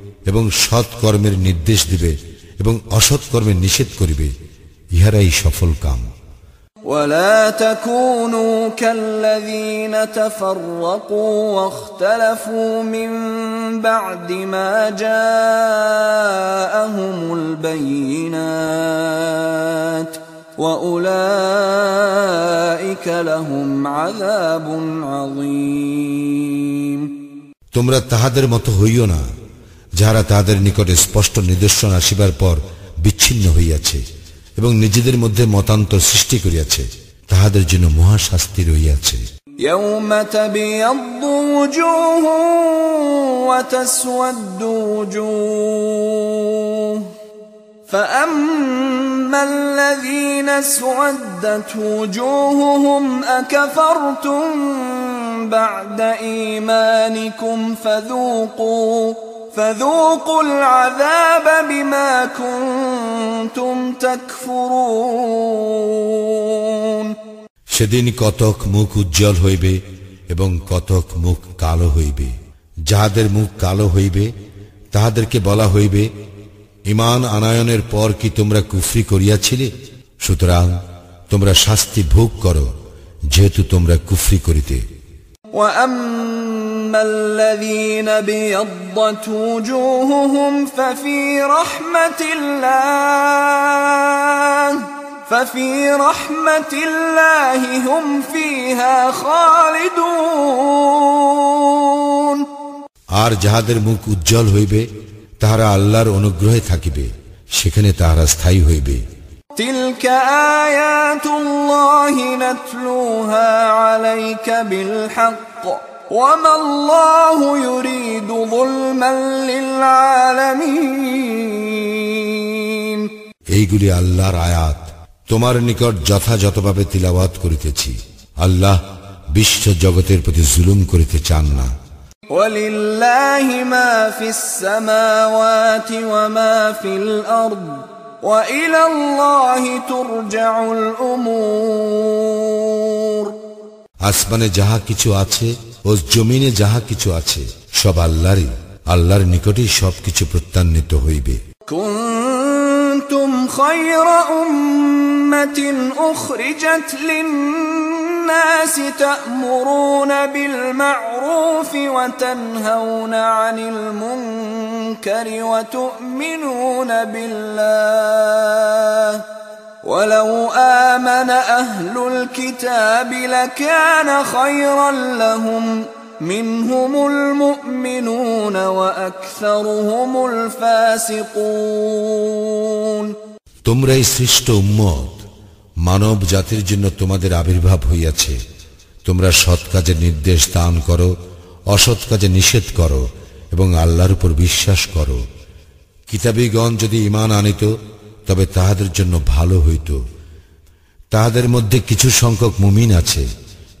এবং সৎ কর্মের নির্দেশ দিবে এবং অসৎ কর্মের নিষেধ করিবে ইহারাই সফল কাম ولا تكونوا كالذين تفرقوا واختلفوا من بعد ما جاءهم البينات واولئك لهم عذاب عظيم তোমরা তাহাদের মতো হইও না যাহারা তাহাদের নিকটে স্পষ্ট নিদর্শন আসিবার পর বিচ্ছিন্ন হইয়াছে এবং নিজেদের মধ্যে মতান্তর সৃষ্টি করিয়াছে তাহাদের জন্য মহাশাস্তি রইয়াছে يوم تبيض وجوه وتسود وجوه فأما الذين اسودت وجوههم أكفرتم بعد إيمانكم فذوقوا فذوقوا العذاب بما كنتم تكفرون সেদিন কতক মুখ উজ্জ্বল হইবে এবং কতক মুখ কালো হইবে যাহাদের মুখ কালো হইবে তাহাদেরকে বলা হইবে ইমান আনায়নের পর কি তোমরা কুফরি করিয়াছিলে সুতরাং তোমরা শাস্তি ভোগ করো যেহেতু তোমরা কুফরি করিতে وأما الذين ابيضت وجوههم ففي رحمة الله ففي رحمة الله هم فيها خالدون আর যাহাদের মুখ উজ্জ্বল হইবে তাহারা আল্লাহর অনুগ্রহে থাকিবে সেখানে তাহারা স্থায়ী হইবে تلك آيات الله نتلوها عليك بالحق وما الله يريد ظلما للعالمين এইগুলি আল্লাহর আয়াত তোমার নিকট যথাযথভাবে তিলাওয়াত করিতেছি আল্লাহ বিশ্ব জগতের প্রতি জুলুম করিতে চান না ولله ما في السماوات وما في الأرض وإلى الله ترجع الأمور আসমানে যাহা কিছু আছে ও জমিনে যাহা কিছু আছে সব আল্লাহরই আল্লাহর নিকটেই সবকিছু প্রত্যান্বিত হইবে كنتم خير أمة أخرجت للناس تأمرون بالمعروف وتنهون عن المنكر وتؤمنون بالله ولو آمن أهل الكتاب لكان خيرا لهم منهم المؤمنون وأكثرهم الفاسقون তোমরাই সৃষ্ট উম্মত মানব জাতির জন্য তোমাদের আবির্ভাব হইয়াছে তোমরা সৎ কাজের নির্দেশ দান করো অসৎ কাজে নিষেধ করো এবং আল্লাহর উপর বিশ্বাস করো কিতাবীগণ যদি ইমান আনিত তবে তাহাদের জন্য ভালো হইত তাহাদের মধ্যে কিছু সংখ্যক মুমিন আছে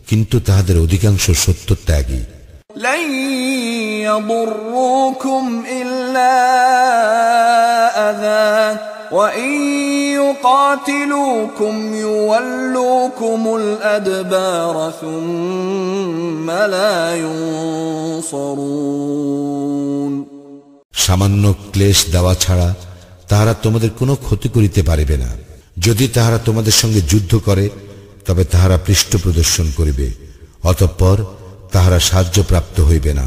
কিন্তু তাহাদের অধিকাংশ সত্য ত্যাগী لن يضروكم إلا أذى وإن يقاتلوكم يولوكم الأدبار ثم لا ينصرون সামান্য ক্লেশ দেওয়া ছাড়া তাহারা তোমাদের কোনো ক্ষতি করিতে পারিবে না যদি তাহারা তোমাদের সঙ্গে যুদ্ধ করে তবে তাহারা পৃষ্ঠ প্রদর্শন করিবে অতঃপর তাহারা সাহায্যপ্রাপ্ত হইবে না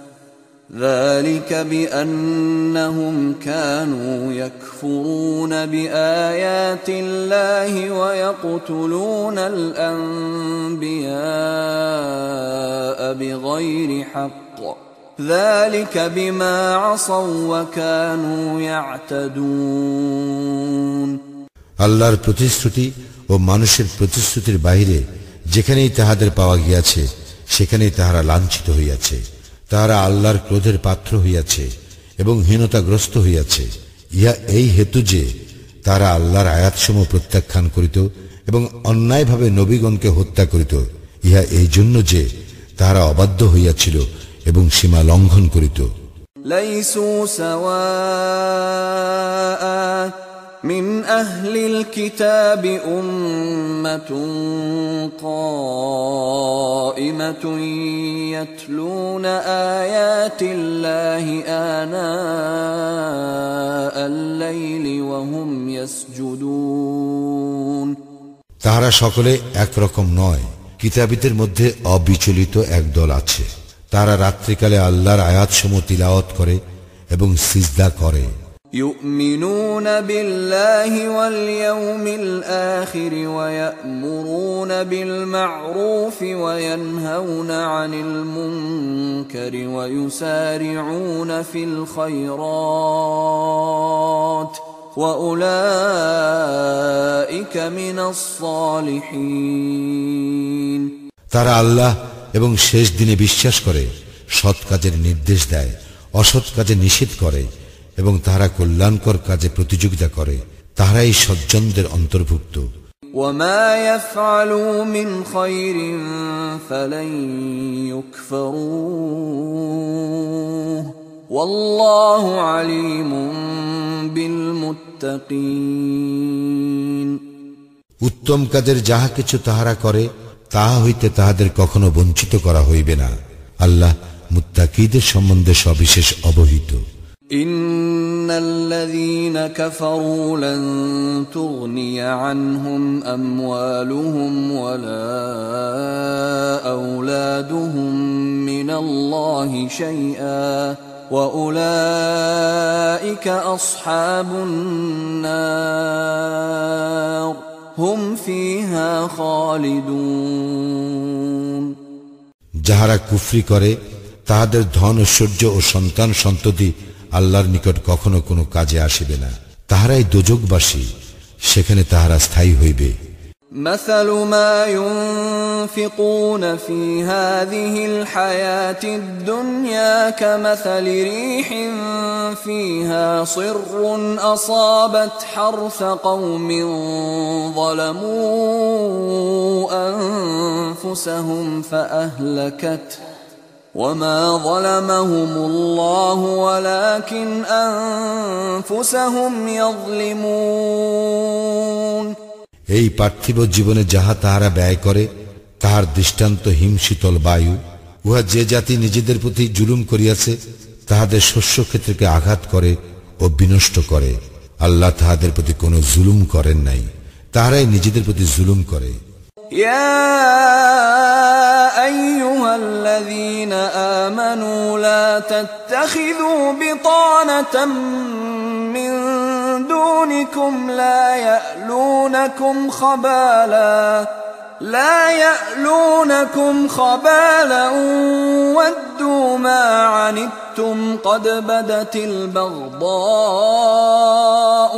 ذلك بأنهم كانوا يكفرون بآيات الله ويقتلون الأنبياء بغير حق ذلك بما عصوا وكانوا يعتدون আল্লাহর প্রতিশ্রুতি ও মানুষের প্রতিশ্রুতির বাহিরে যেখানেই তাহাদের পাওয়া গিয়াছে সেখানেই তাহারা লাঞ্ছিত হইয়াছে তাহারা আল্লাহর ক্রোধের পাত্র হইয়াছে এবং হীনতাগ্রস্ত হইয়াছে। ইহা এই হেতু যে তারা আল্লাহর আয়াতসমূহ প্রত্যাখ্যান করিত এবং অন্যায়ভাবে নবীগণকে হত্যা করিত। ইহা এই জন্য যে তাহারা অবাধ্য হইয়াছিল এবং সীমা লঙ্ঘন করিত। من أهل الكتاب أمة قائمة يتلون آيات الله آناء الليل وهم يسجدون তাহারা সকলে একরকম নয় কিতাবীদের মধ্যে অবিচলিত এক দল আছে তারা রাত্রিকালে আল্লাহর আয়াতসমূহ তিলাওয়াত করে এবং সিজদা করে يؤمنون بالله واليوم الآخر ويأمرون بالمعروف وينهون عن المنكر ويسارعون في الخيرات وأولئك من الصالحين তারা আল্লাহ এবং শেষ দিনে বিশ্বাস করে সৎ কাজের নির্দেশ দেয় অসৎ কাজে নিষেধ করে এবং তাহারা কল্যাণকর কাজে প্রতিযোগিতা করে তাহারাই সজ্জনদের অন্তর্ভুক্ত وما يفعلوا من خير فلن يكفروه والله عليم بالمتقين উত্তম কাজের যাহা কিছু তাহারা করে তাহা হইতে তাহাদের কখনো বঞ্চিত করা হইবে না আল্লাহ মুত্তাকিদের সম্বন্ধে সবিশেষ অবহিত إن الذين كفروا لن تغني عنهم أموالهم ولا أولادهم من الله شيئا وأولئك أصحاب النار هم فيها خالدون যাহারা কুফরি করে তাহাদের ধন ঐশ্বর্য ও সন্তান সন্ততি আল্লাহর নিকট কখনো কোনো কাজে আসিবে না তাহারাই দোজকবাসী সেখানে তাহারা স্থায়ী হইবে مثل ما ينفقون في هذه الحياة الدنيا كمثل ريح فيها صر أصابت حرث قوم ظلموا أنفسهم فأهلكته وما ظلمهم الله ولكن أنفسهم يظلمون এই পার্থিব জীবনে যাহা তাহারা ব্যয় করে তাহার দৃষ্টান্ত হিমশীতল বায়ু উহা যে জাতি নিজেদের প্রতি জুলুম করিয়াছে তাহাদের শস্য ক্ষেত্রকে আঘাত করে ও বিনষ্ট করে আল্লাহ তাহাদের প্রতি কোনো জুলুম করেন নাই তাহারাই নিজেদের প্রতি জুলুম করে يا أيها الذين آمنوا لا تتخذوا بطانة من دونكم لا يألونكم خبالا لا يألونكم خبالا ودوا ما عنتم قد بدت البغضاء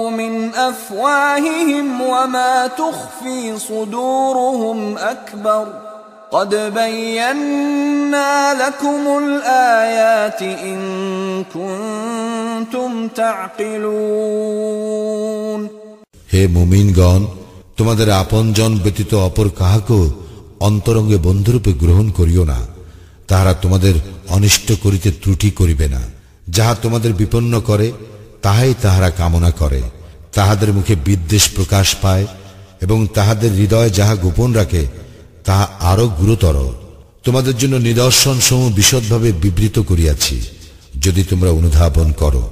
من أفواههم وما تخفي صدورهم أكبر قد بينا لكم الآيات إن كنتم تعقلون هي مؤمنون তোমাদের আপনজন ব্যতীত অপর কাহাকেও অন্তরঙ্গে বন্ধুরূপে গ্রহণ করিও না। তাহারা তোমাদের অনিষ্ট করিতে ত্রুটি করিবে না। যাহা তোমাদের বিপন্ন করে, তাহাই তাহারা কামনা করে। তাহাদের মুখে বিদ্বেষ প্রকাশ পায় এবং তাহাদের হৃদয় যাহা গোপন রাখে, তাহা আরও গুরুতর। তোমাদের জন্য নিদর্শন সমূহ বিশদভাবে বিবৃত করিয়াছি। যদি তোমরা অনুধাবন করো।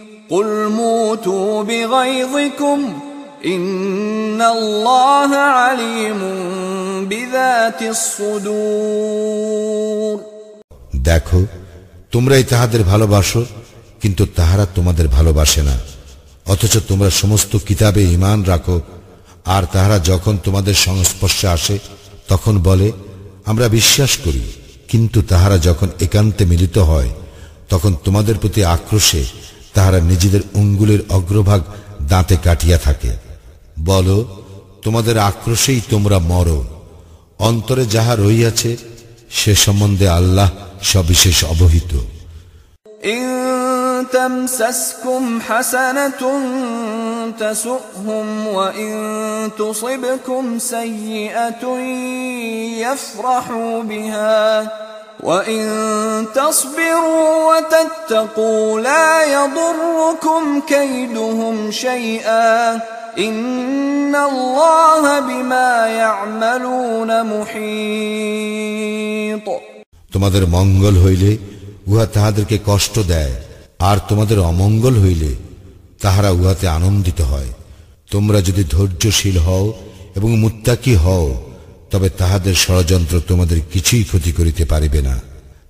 قل موتوا بغيظكم إن الله عليم بذات الصدور দেখো তোমরাই তাহাদের ভালোবাসো কিন্তু তাহারা তোমাদের ভালোবাসে না অথচ তোমরা সমস্ত কিতাবে ইমান রাখো আর তাহারা যখন তোমাদের সংস্পর্শে আসে তখন বলে আমরা বিশ্বাস করি কিন্তু তাহারা যখন একান্তে মিলিত হয় তখন তোমাদের প্রতি আক্রোশে তাহারা নিজেদের অঙ্গুলের অগ্রভাগ দাঁতে কাটিয়া থাকে বলো তোমাদের আক্রোশেই তোমরা মরো অন্তরে যাহা রইয়াছে সে সম্বন্ধে আল্লাহ সবিশেষ অবহিত إن تمسسكم حسنة تسؤهم وإن تصبكم سيئة يفرحوا بها وإن تصبروا وتتقوا لا يضركم كيدهم شيئا إن الله بما يعملون محيط তোমাদের মঙ্গল হইলে উহা তাহাদেরকে কষ্ট দেয় আর তোমাদের অমঙ্গল হইলে তাহারা উহাতে আনন্দিত হয় তোমরা যদি ধৈর্যশীল হও এবং মুত্তাকি হও তবে তাহাদের ষড়যন্ত্র তোমাদের কিছুই ক্ষতি করিতে পারিবে না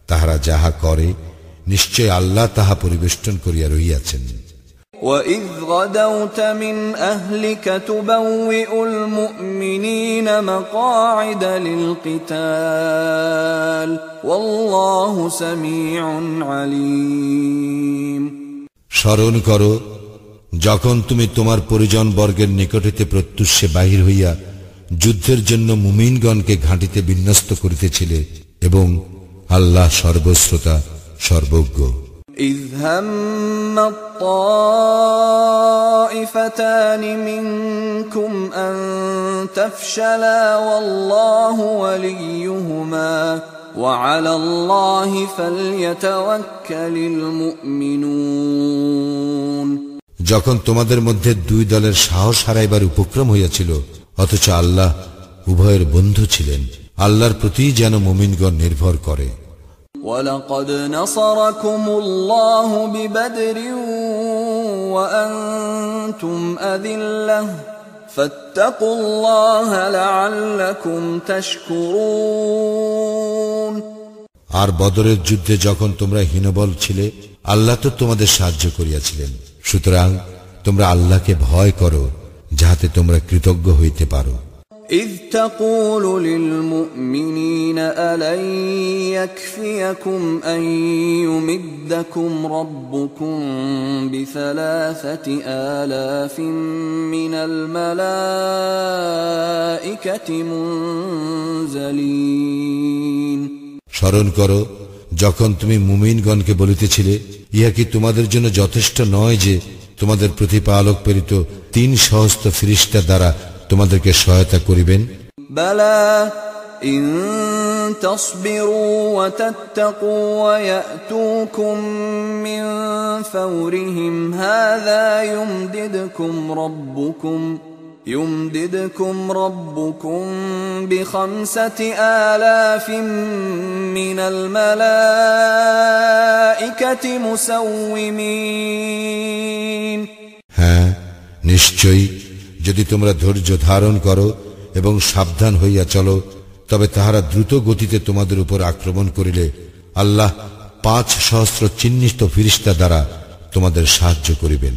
তাহারা যাহা করে নিশ্চয় আল্লাহ তাহা পরিবেষ্টন করিয়া রহিয়াছেন وإذ غدوت من أهلك تبوئ المؤمنين مقاعد للقتال والله سميع عليم স্মরণ করো যখন তুমি তোমার পরিজন বর্গের নিকট হইতে প্রত্যুষে বাহির হইয়া যুদ্ধের জন্য মুমিনগণকে ঘাঁটিতে বিন্যস্ত করিতেছিলে এবং আল্লাহ সর্বশ্রোতা সর্বজ্ঞ إذ هم الطائفتان منكم أن تفشلا والله وليهما وعلى الله فليتوكل المؤمنون যখন তোমাদের মধ্যে দুই দলের সাহস হারাইবার উপক্রম হইয়াছিল অথচ আল্লাহ উভয়ের বন্ধু ছিলেন আল্লাহর প্রতি যেন মুমিনগণ নির্ভর করে ولقد نصركم الله ببدر وأنتم أذلة فاتقوا الله لعلكم تشكرون আর বদরের যুদ্ধে যখন তোমরা হীনবল ছিলে আল্লাহ তো তোমাদের সাহায্য করিয়াছিলেন সুতরাং তোমরা আল্লাহকে ভয় করো যাহাতে তোমরা কৃতজ্ঞ হইতে পারো إذ تقول للمؤمنين ألن يكفيكم أن يمدكم ربكم بثلاثة آلاف من الملائكة منزلين স্মরণ করো যখন তুমি মুমিনগণকে বলিতেছিলে ইহা কি তোমাদের জন্য যথেষ্ট নয় যে তোমাদের প্রতিপালক প্রেরিত তিন সহস্ত ফিরিস্তা দ্বারা তোমাদেরকে সহায়তা করিবেন بلى إن تصبروا وتتقوا ويأتوكم من فورهم هذا يمددكم ربكم يمددكم ربكم بخمسة آلاف من الملائكة مسومين হ্যাঁ নিশ্চয়ই যদি তোমরা ধৈর্য ধারণ করো এবং সাবধান হইয়া চলো তবে তাহারা দ্রুত গতিতে তোমাদের উপর আক্রমণ করিলে আল্লাহ পাঁচ সহস্র চিহ্নিত ফিরিস্তা দ্বারা তোমাদের সাহায্য করিবেন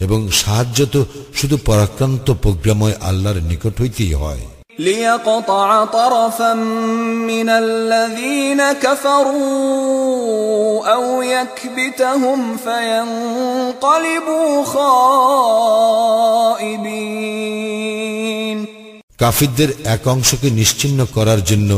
এবং সাহায্য তো শুধু পরাক্রান্ত প্রোগ্রাময় আল্লাহর নিকট হইতেই হয় ليقطع طرفا من الذين كفروا أو يكبتهم فينقلبوا خائبين কাফিরদের এক অংশকে নিশ্চিন্ন করার জন্য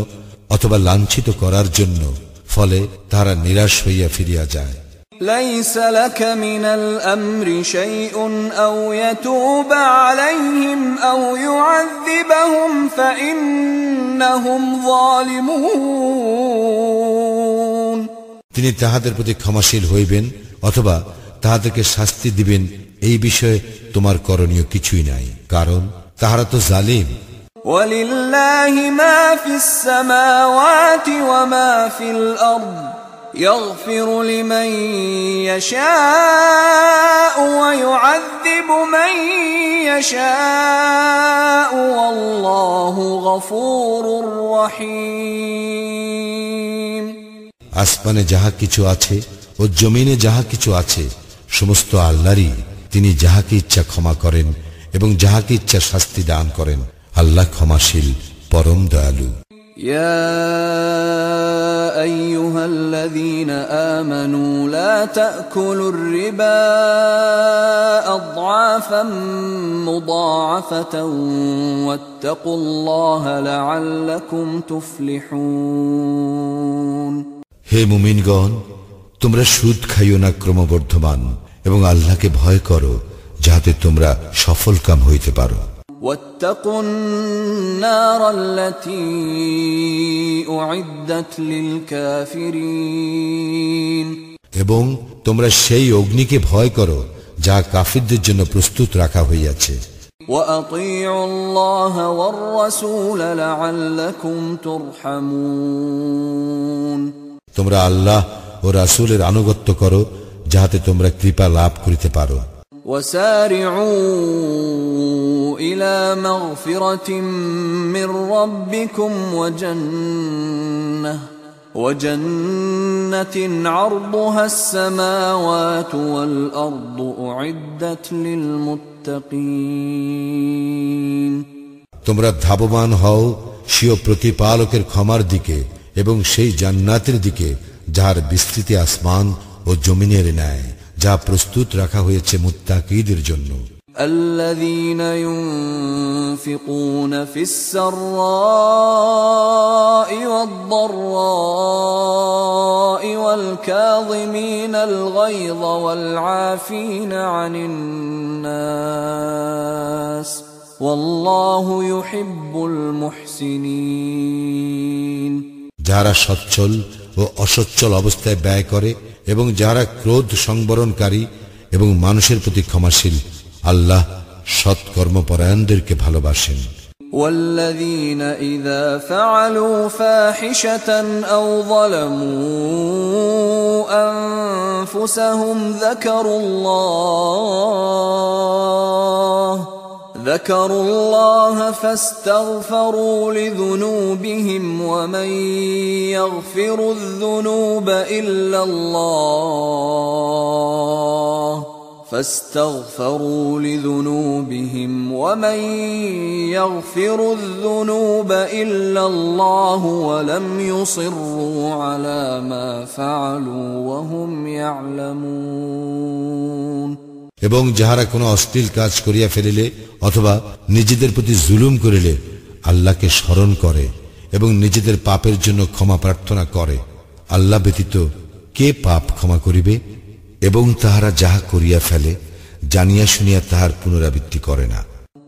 অথবা লাঞ্ছিত করার জন্য ফলে তারা নিরাশ হইয়া ফিরিয়া যায় ليس لك من الأمر شيء أو يتوب عليهم أو يعذبهم فإنهم ظالمون তিনি তাহাদের প্রতি ক্ষমাশীল হইবেন অথবা তাহাদেরকে শাস্তি দিবেন এই বিষয়ে তোমার করণীয় কিছুই নাই কারণ তাহারা তো জালিম ولله ما في السماوات وما في الأرض يغفر لمن يشاء ويعذب من يشاء والله غفور رحيم আসমানে যাহা কিছু আছে ও জমিনে যাহা কিছু আছে সমস্ত আল্লাহরই তিনি যাহাকে ইচ্ছা ক্ষমা করেন এবং যাহাকে ইচ্ছা শাস্তি দান করেন আল্লাহ ক্ষমাশীল পরম দয়ালু يا ايها الذين امنوا لا تاكلوا الربا اضعافا مضاعفه واتقوا الله لعلكم تفلحون হে মুমিনগণ তোমরা সুদ খাইও না ক্রমবর্ধমান এবং আল্লাহকে ভয় করো যাহাতে তোমরা সফল কাম হইতে পারো واتقوا النار التي اعدت للكافرين এবং তোমরা সেই অগ্নিকে ভয় করো যা কাফিরদের জন্য প্রস্তুত রাখা হইয়াছে واطيعوا الله والرسول لعلكم ترحمون তোমরা আল্লাহ ও রাসূলের আনুগত্য করো যাহাতে তোমরা কৃপা লাভ করিতে পারো وسارعوا الى مغفره من ربكم وجنه وجنة عرضها السماوات والأرض أعدت للمتقين তোমরা ধাবমান হও স্বীয় প্রতিপালকের ক্ষমার দিকে এবং সেই জান্নাতের দিকে যাহার বিস্তৃতি আসমান ও জমিনের ন্যায় যা প্রস্তুত রাখা হয়েছে মুত্তাকিদের জন্য الذين ينفقون في السراء والضراء والكاظمين الغيظ والعافين عن الناس والله يحب المحسنين যারা সচ্ছল ও অসচ্ছল অবস্থায় ব্যয় করে এবং যারা ক্রোধ সংবরণকারী এবং মানুষের প্রতি ক্ষমাশীল আল্লাহ সৎকর্মপরায়ণদেরকে ভালোবাসেন والذين إذا فعلوا فاحشة أو ظلموا أنفسهم ذكروا الله ذكروا الله فاستغفروا لذنوبهم ومن يغفر الذنوب إلا الله فاستغفروا لذنوبهم ومن يغفر الذنوب إلا الله ولم يصروا على ما فعلوا وهم يعلمون এবং যাহারা কোনো অশ্লীল কাজ করিয়া ফেলিলে অথবা নিজেদের প্রতি জুলুম করিলে আল্লাহকে স্মরণ করে এবং নিজেদের পাপের জন্য ক্ষমা প্রার্থনা করে। আল্লাহ ব্যতীত কে পাপ ক্ষমা করিবে এবং তাহারা যাহা করিয়া ফেলে, জানিয়া শুনিয়া তাহার পুনরাবৃত্তি করে না।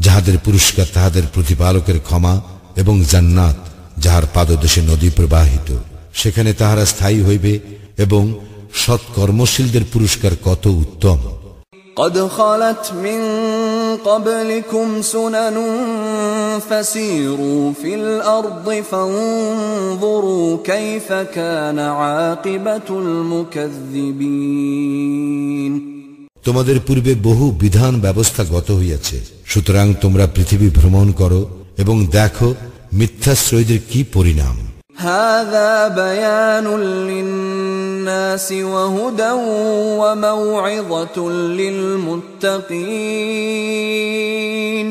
যাহাদের পুরস্কার, তাহাদের প্রতিপালকের ক্ষমা এবং জান্নাত যাহার পাদদেশে নদী প্রবাহিত, সেখানে তাহারা স্থায়ী হইবে এবং সৎকর্মশীলদের পুরস্কার কত উত্তম। قد خلت من قبلكم سنن فسيروا في الأرض فانظروا كيف كان عاقبة المكذبين. তোমাদের পূর্বে বহু বিধান ব্যবস্থা গত হইয়াছে সুতরাং তোমরা পৃথিবী ভ্রমণ করো এবং দেখো মিথ্যাশ্রয়ীদের কি পরিণাম هذا بيان للناس وهدى وموعظة للمتقين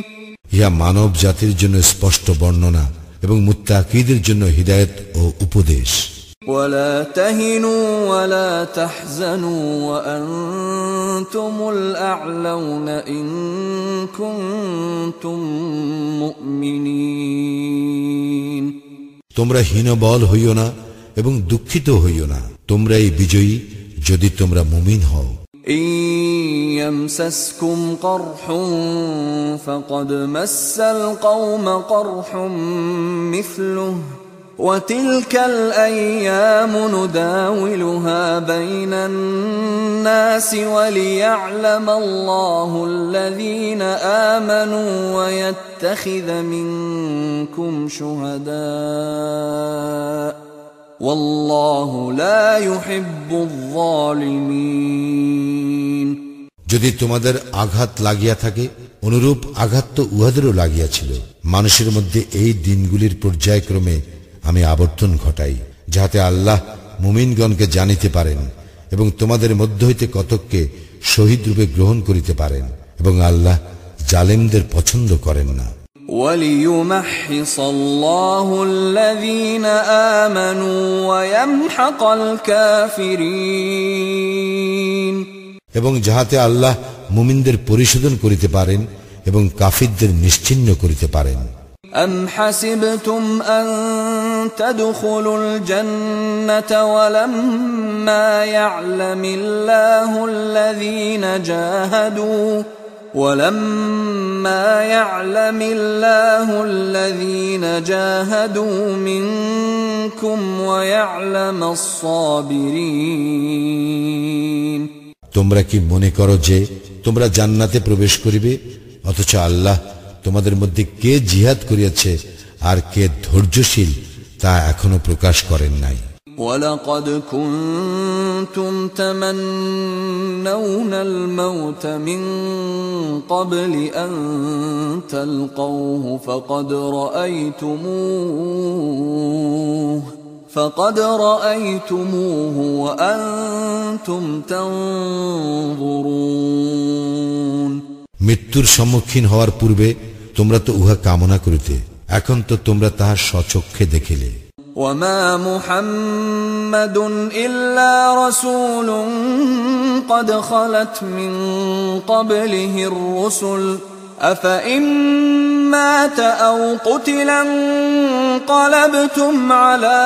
ইহা মানব জাতির জন্য স্পষ্ট বর্ণনা এবং মুত্তাকিদের জন্য হিদায়ত ও উপদেশ ولا تهنوا ولا تحزنوا وأنتم الأعلون إن كنتم مؤمنين তোমরা হীনবল হইও না এবং দুঃখিত হইও না তোমরাই বিজয়ী যদি তোমরা মুমিন হও إن يمسسكم قرح فقد مس القوم قرح مثله وتلك الأيام نداولها بين الناس وليعلم الله الذين آمنوا ويتخذ منكم شهداء والله لا يحب الظالمين যদি তোমাদের আঘাত লাগিয়া থাকে অনুরূপ আঘাত তো উহাদেরও লাগিয়াছিল মানুষের মধ্যে এই দিনগুলির পর্যায়ক্রমে আমি আবর্তন ঘটাই যাহাতে আল্লাহ মুমিনগণকে জানিতে পারেন এবং তোমাদের মধ্য হইতে কতককে শহীদ রূপে গ্রহণ করিতে পারেন এবং আল্লাহ জালেমদের পছন্দ করেন না وليمحص الله الذين آمنوا ويمحق الكافرين এবং যাহাতে আল্লাহ মুমিনদের পরিশোধন করিতে পারেন এবং কাফিরদের নিশ্চিহ্ন করিতে পারেন أم حسبتم أن تدخلوا الجنة ولما يعلم الله الذين جاهدوا ولما يعلم الله الذين جاهدوا منكم ويعلم الصابرين তোমরা কি মনে করো যে তোমরা জান্নাতে প্রবেশ করিবে অথচ আল্লাহ তোমাদের মধ্যে কে জিহাদ করিয়াছে আর কে ধৈর্যশীল তা এখনো প্রকাশ করেন নাই ولقد كنتم تمنون الموت من قبل أن تلقوه فقد رأيتموه فقد رأيتموه وأنتم تنظرون মৃত্যুর সম্মুখীন হওয়ার পূর্বে তোমরা তো উহা কামনা করিতে এখন তো তোমরা তাহার স্বচক্ষে দেখিলে وما محمد إلا رسول قد خلت من قبله الرسل أفإن مات أو قتل انقلبتم على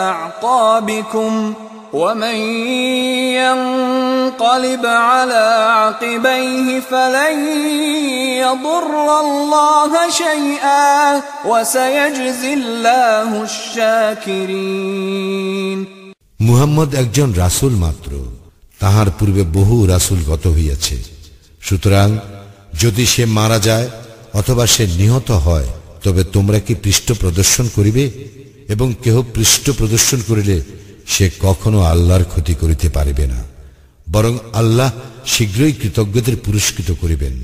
أعقابكم ومن ينقلب على عقبيه فلن يضر الله شيئا وسيجزي الله الشاكرين মুহাম্মদ একজন রাসূল মাত্র তাহার পূর্বে বহু রাসূল গত হইয়াছে সুতরাং যদি সে মারা যায় অথবা সে নিহত হয় তবে তোমরা কি পৃষ্ঠ প্রদর্শন করিবে এবং কেহ পৃষ্ঠ প্রদর্শন করিলে সে কখনো আল্লাহর ক্ষতি করিতে পারিবে না বরং আল্লাহ শীঘ্রই কৃতজ্ঞদের পুরস্কৃত করিবেন।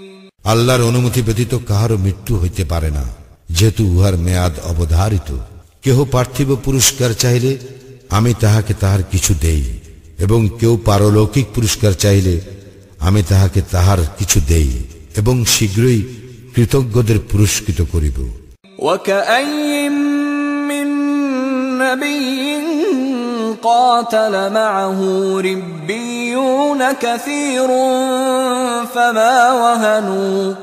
আল্লাহর অনুমতি ব্যতীত কাহারও মৃত্যু হইতে পারে না যেহেতু উহার মেয়াদ অবধারিত কেহ পার্থিব পুরস্কার চাইলে আমি তাহাকে তাহার কিছু দেই এবং কেউ পারলৌকিক পুরস্কার চাইলে আমি তাহাকে তাহার কিছু দেই এবং শীঘ্রই কৃতজ্ঞদের পুরস্কৃত করিব وكأي من نبي قاتل معه ربيون كثير فما وهنوا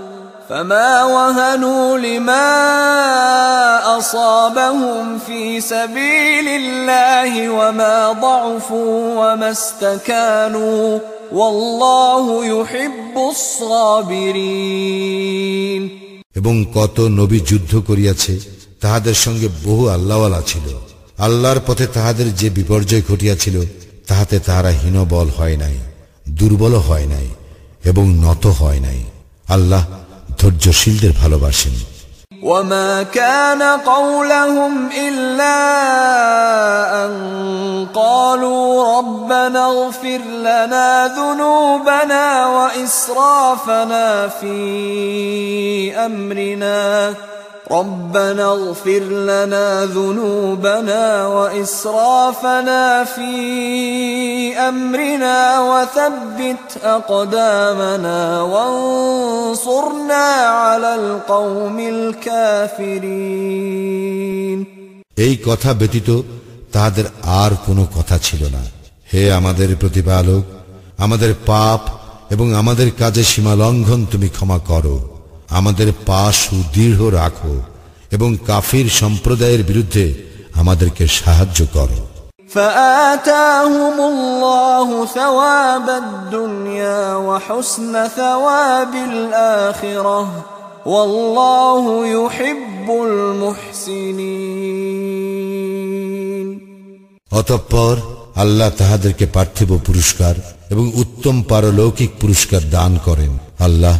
فما وهنوا لما أصابهم في سبيل الله وما ضعفوا وما استكانوا والله يحب الصابرين এবং কত নবী যুদ্ধ করিয়াছে তাহাদের সঙ্গে বহু আল্লাহওয়ালা ছিল আল্লাহর পথে তাহাদের যে বিপর্যয় ঘটিয়াছিল তাহাতে তাহারা হীনবল হয় নাই দুর্বল হয় নাই এবং নত হয় নাই আল্লাহ ধৈর্যশীলদের ভালোবাসেন وما كان قولهم إلا أن قالوا ربنا اغفر لنا ذنوبنا وإسرافنا في أمرنا ربنا اغفر لنا ذنوبنا وإسرافنا في أمرنا وثبت أقدامنا وانصرنا على القوم الكافرين এই কথা ব্যতীত তাহাদের আর কোনো কথা ছিল না হে আমাদের প্রতিপালক আমাদের পাপ এবং আমাদের কাজে সীমা লঙ্ঘন তুমি ক্ষমা করো আমাদের পা সুদৃঢ় রাখো এবং কাফির সম্প্রদায়ের বিরুদ্ধে আমাদেরকে সাহায্য করো فآتاهم الله ثواب الدنيا وحسن ثواب الآخرة والله يحب المحسنين অতঃপর আল্লাহ তাহাদেরকে পার্থিব পুরস্কার এবং উত্তম পারলৌকিক পুরস্কার দান করেন আল্লাহ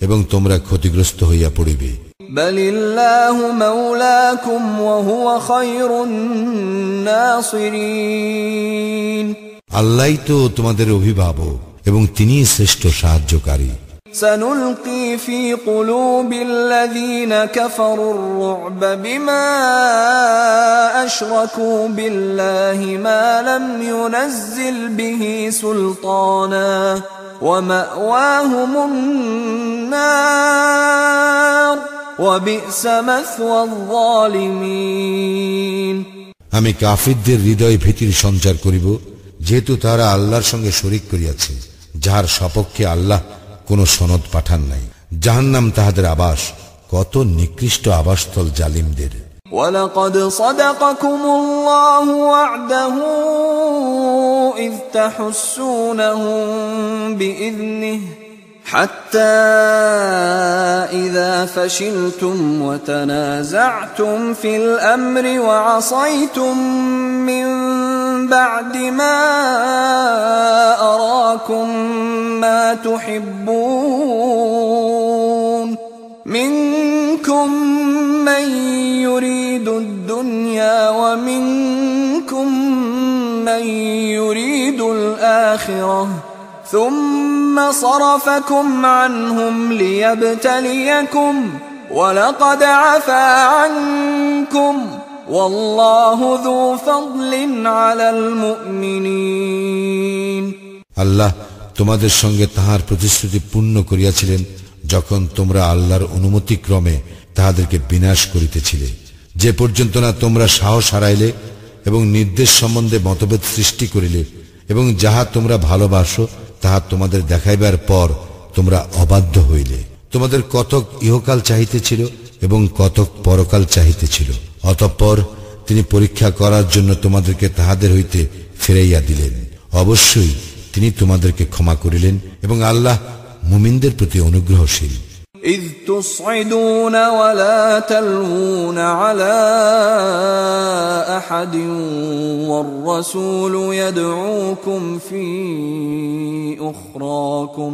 এবং তোমরা ক্ষতিগ্রস্ত হইয়া পড়িবে। আল্লাহ তো তোমাদের অভিভাবক এবং তিনি শ্রেষ্ঠ সাহায্যকারী। سنلقي في قلوب الذين كفروا الرعب بما أشركوا بالله ما لم ينزل به سلطانا ومأواهم النار وبئس مثوى الظالمين আমি কাফিরদের হৃদয় ভীতির সঞ্চার করিব যেহেতু তারা আল্লাহর সঙ্গে শরিক করিয়াছে যাহার সপক্ষে আল্লাহ কোন সনদ পাঠান নাই জাহান্নাম তাহাদের আবাস কত নিকৃষ্ট আবাসস্থল জালিমদের ولقد صدقكم الله وعده إذ تحسونهم بإذنه حتى إذا فشلتم وتنازعتم في الأمر وعصيتم من بعد ما أراكم ما تحبون. منكم من يريد الدنيا ومنكم من يريد الآخرة. ثم صرفكم عنهم ليبتليكم ولقد عفا عنكم. আল্লাহ তোমাদের সঙ্গে তাহার প্রতিশ্রুতি পূর্ণ করিয়াছিলেন যখন তোমরা আল্লাহর অনুমতিক্রমে তাহাদেরকে বিনাশ করিতেছিলে। যে পর্যন্ত না তোমরা সাহস হারাইলে এবং নির্দেশ সম্বন্ধে মতভেদ সৃষ্টি করিলে এবং যাহা তোমরা ভালোবাসো, তাহা তোমাদের দেখাইবার পর তোমরা অবাধ্য হইলে। তোমাদের কতক ইহকাল চাহিতেছিল এবং কতক পরকাল চাহিতেছিল। অতঃপর তিনি পরীক্ষা করার জন্য তোমাদেরকে তাহাদের হইতে ফিরাইয়া দিলেন অবশ্যই তিনি তোমাদেরকে ক্ষমা করিলেন এবং আল্লাহ মুমিনদের প্রতি অনুগ্রহশীল إذ تصعدون ولا تلوون على أحد والرسول يدعوكم في أخراكم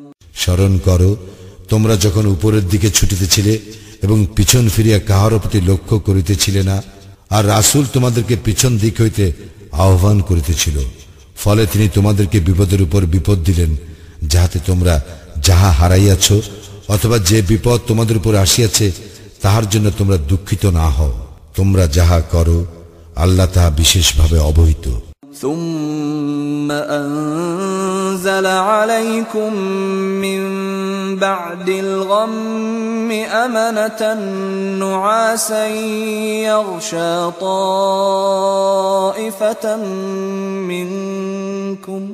স্মরণ করো, তোমরা যখন উপরের দিকে ছুটিতেছিলে এবং পিছন ফিরিয়া কাহার প্রতি লক্ষ্য করিতেছিলে না, আর রাসূল তোমাদেরকে পিছন দিক হইতে আহ্বান করিতেছিল, ফলে তিনি তোমাদেরকে বিপদের উপর বিপদ দিলেন, যাহাতে তোমরা যাহা হারাইয়াছ অথবা যে বিপদ তোমাদের উপর আসিয়াছে, তাহার জন্য তোমরা দুঃখিত না হও। তোমরা যাহা করো, আল্লাহ তাহা বিশেষভাবে অবহিত। ثم أنزل عليكم من بعد الغم أمنة نعاسا يغشى طائفة منكم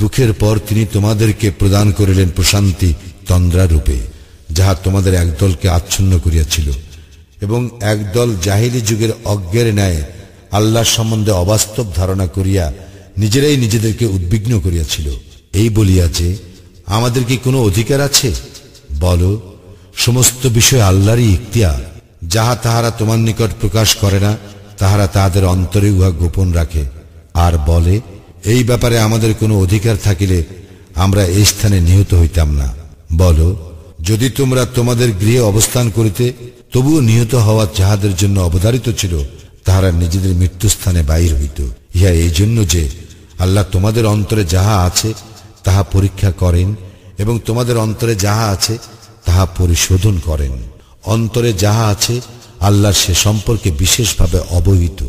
দুঃখের পর তিনি তোমাদেরকে প্রদান করিলেন প্রশান্তি তন্দ্রা রূপে যাহা তোমাদের একদলকে আচ্ছন্ন করিয়াছিল। এবং একদল জাহিলি যুগের অজ্ঞের ন্যায় আল্লাহ সম্বন্ধে অবাস্তব ধারণা করিয়া নিজেরাই নিজেদেরকে উদ্বিগ্ন করিয়াছিল। এই বলিয়া যে, আমাদের কি কোনো অধিকার আছে? বলো, সমস্ত বিষয় আল্লাহরই ইখতিয়ার। যাহা তাহারা তোমার নিকট প্রকাশ করে না, তাহারা তাহাদের অন্তরে উহা গোপন রাখে। আর বলে এই ব্যাপারে আমাদের কোনো অধিকার থাকিলে আমরা এই স্থানে নিহত হইতাম না। বলো, যদি তোমরা তোমাদের গৃহে অবস্থান করিতে তবুও নিহত হওয়া যাহাদের জন্য অবধারিত ছিল, তাহারা নিজেদের মৃত্যুস্থানে বাইর হইত। ইহা এই জন্য যে আল্লাহ তোমাদের অন্তরে যাহা আছে, তাহা পরীক্ষা করেন এবং তোমাদের অন্তরে যাহা আছে, তাহা পরিশোধন করেন। অন্তরে যাহা আছে, আল্লাহ সে সম্পর্কে বিশেষভাবে অবহিত।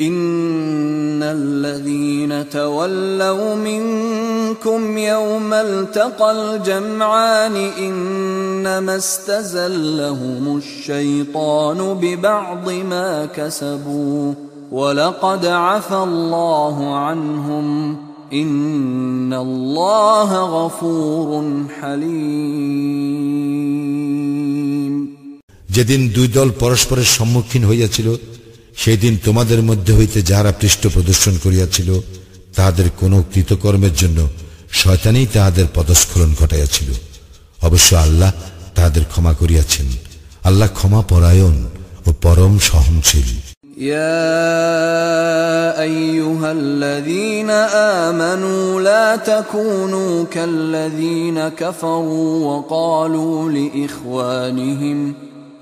إن الذين تولوا منكم يوم التقى الجمعان إنما استزلهم الشيطان ببعض ما كسبوا ولقد عفى الله عنهم إن الله غفور حليم যেদিন দুই দল পরস্পরের সম্মুখীন হইয়াছিল সেই দিন তোমাদের মধ্যে হইতে যাহারা পৃষ্ঠ প্রদর্শন করিয়াছিল তাহাদের কোন কৃতকর্মের জন্য শয়তানেই তাহাদের পদস্খলন ঘটাইয়াছিল অবশ্য আল্লাহ তাহাদের ক্ষমা করিয়াছেন আল্লাহ ক্ষমা পরায়ণ ও পরম সহনশীল يا ايها الذين امنوا لا تكونوا كالذين كفروا وقالوا لاخوانهم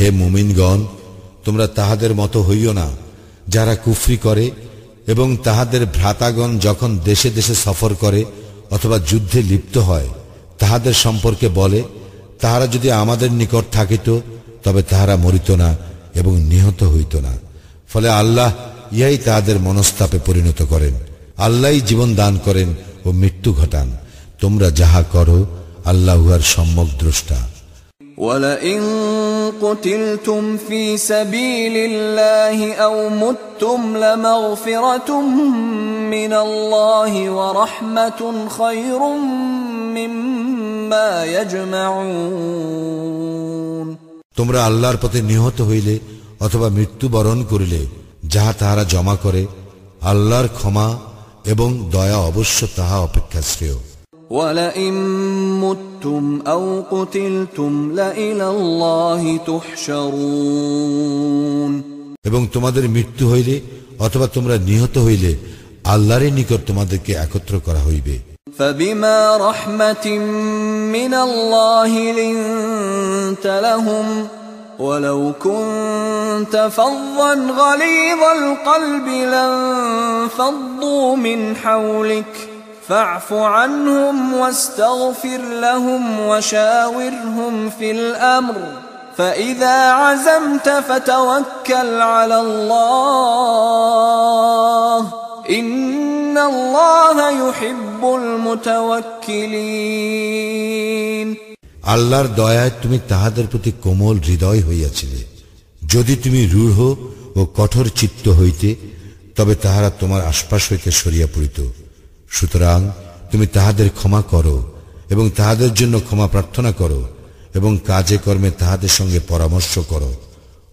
হে মুমিনগণ, তোমরা তাহাদের মতো হইও না, যারা কুফরি করে এবং তাহাদের ভ্রাতাগণ যখন দেশে দেশে সফর করে অথবা যুদ্ধে লিপ্ত হয়, তাহাদের সম্পর্কে বলে, তাহারা যদি আমাদের নিকট থাকিত, তবে তাহারা মরিত না এবং নিহত হইত না। ফলে আল্লাহ ইহাই তাহাদের মনস্তাপে পরিণত করেন। আল্লাহই জীবন দান করেন ও মৃত্যু ঘটান। তোমরা যাহা করো, আল্লাহ উহার সম্যক দ্রষ্টা। ولئن قتلتم في سبيل الله او متم لمغفره من الله ورحمه خير مما يجمعون তোমরা আল্লাহর পথে নিহত হইলে অথবা মৃত্যুবরণ করিলে যাহা তাহারা জমা করে আল্লাহর ক্ষমা এবং দয়া অবশ্য তাহা অপেক্ষা শ্রেয় ولئن متم او قتلتم لإلى الله تحشرون এবং তোমাদের মৃত্যু হইলে অথবা তোমরা নিহত হইলে আল্লাহরের নিকট তোমাদেরকে একত্র করা হইবে فبما رحمة من الله لنت لهم ولو كنت فظا غليظ القلب لانفضوا من حولك فاعف عنهم واستغفر لهم وشاورهم في الامر فاذا عزمت فتوكل على الله ان الله يحب المتوكلين আল্লাহর দয়ায় তুমি তাহাদের প্রতি কোমল হৃদয় হইয়াছিলে যদি তুমি রূঢ় ও কঠোর চিত্ত হইতে তবে তাহারা তোমার আশপাশ হইতে সরিয়া পড়িত সুতরাং তুমি তাহাদের ক্ষমা করো এবং তাহাদের জন্য ক্ষমা প্রার্থনা করো এবং কাজে কর্মে তাহাদের সঙ্গে পরামর্শ করো।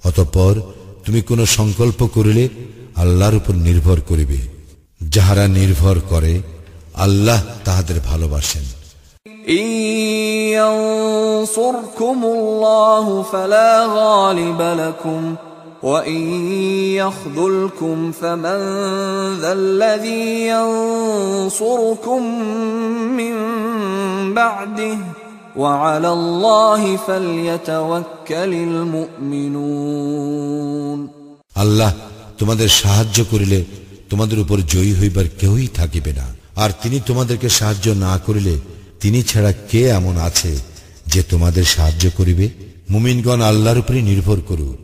অতঃপর তুমি কোনো সংকল্প করিলে আল্লাহর উপর নির্ভর করিবে। যাহারা নির্ভর করে, আল্লাহ তাহাদের ভালোবাসেন। إن ينصركم الله فلا غالب لكم وإن يخذلكم فمن ذا الذي ينصركم من بعده وعلى الله فليتوكل المؤمنون আল্লাহ তোমাদের সাহায্য করিলে তোমাদের উপর জয়ী হইবার কেউই থাকিবে না আর তিনি তোমাদেরকে সাহায্য না করিলে তিনি ছাড়া কে এমন আছে যে তোমাদের সাহায্য করিবে মুমিনগণ আল্লাহর উপরই নির্ভর করুক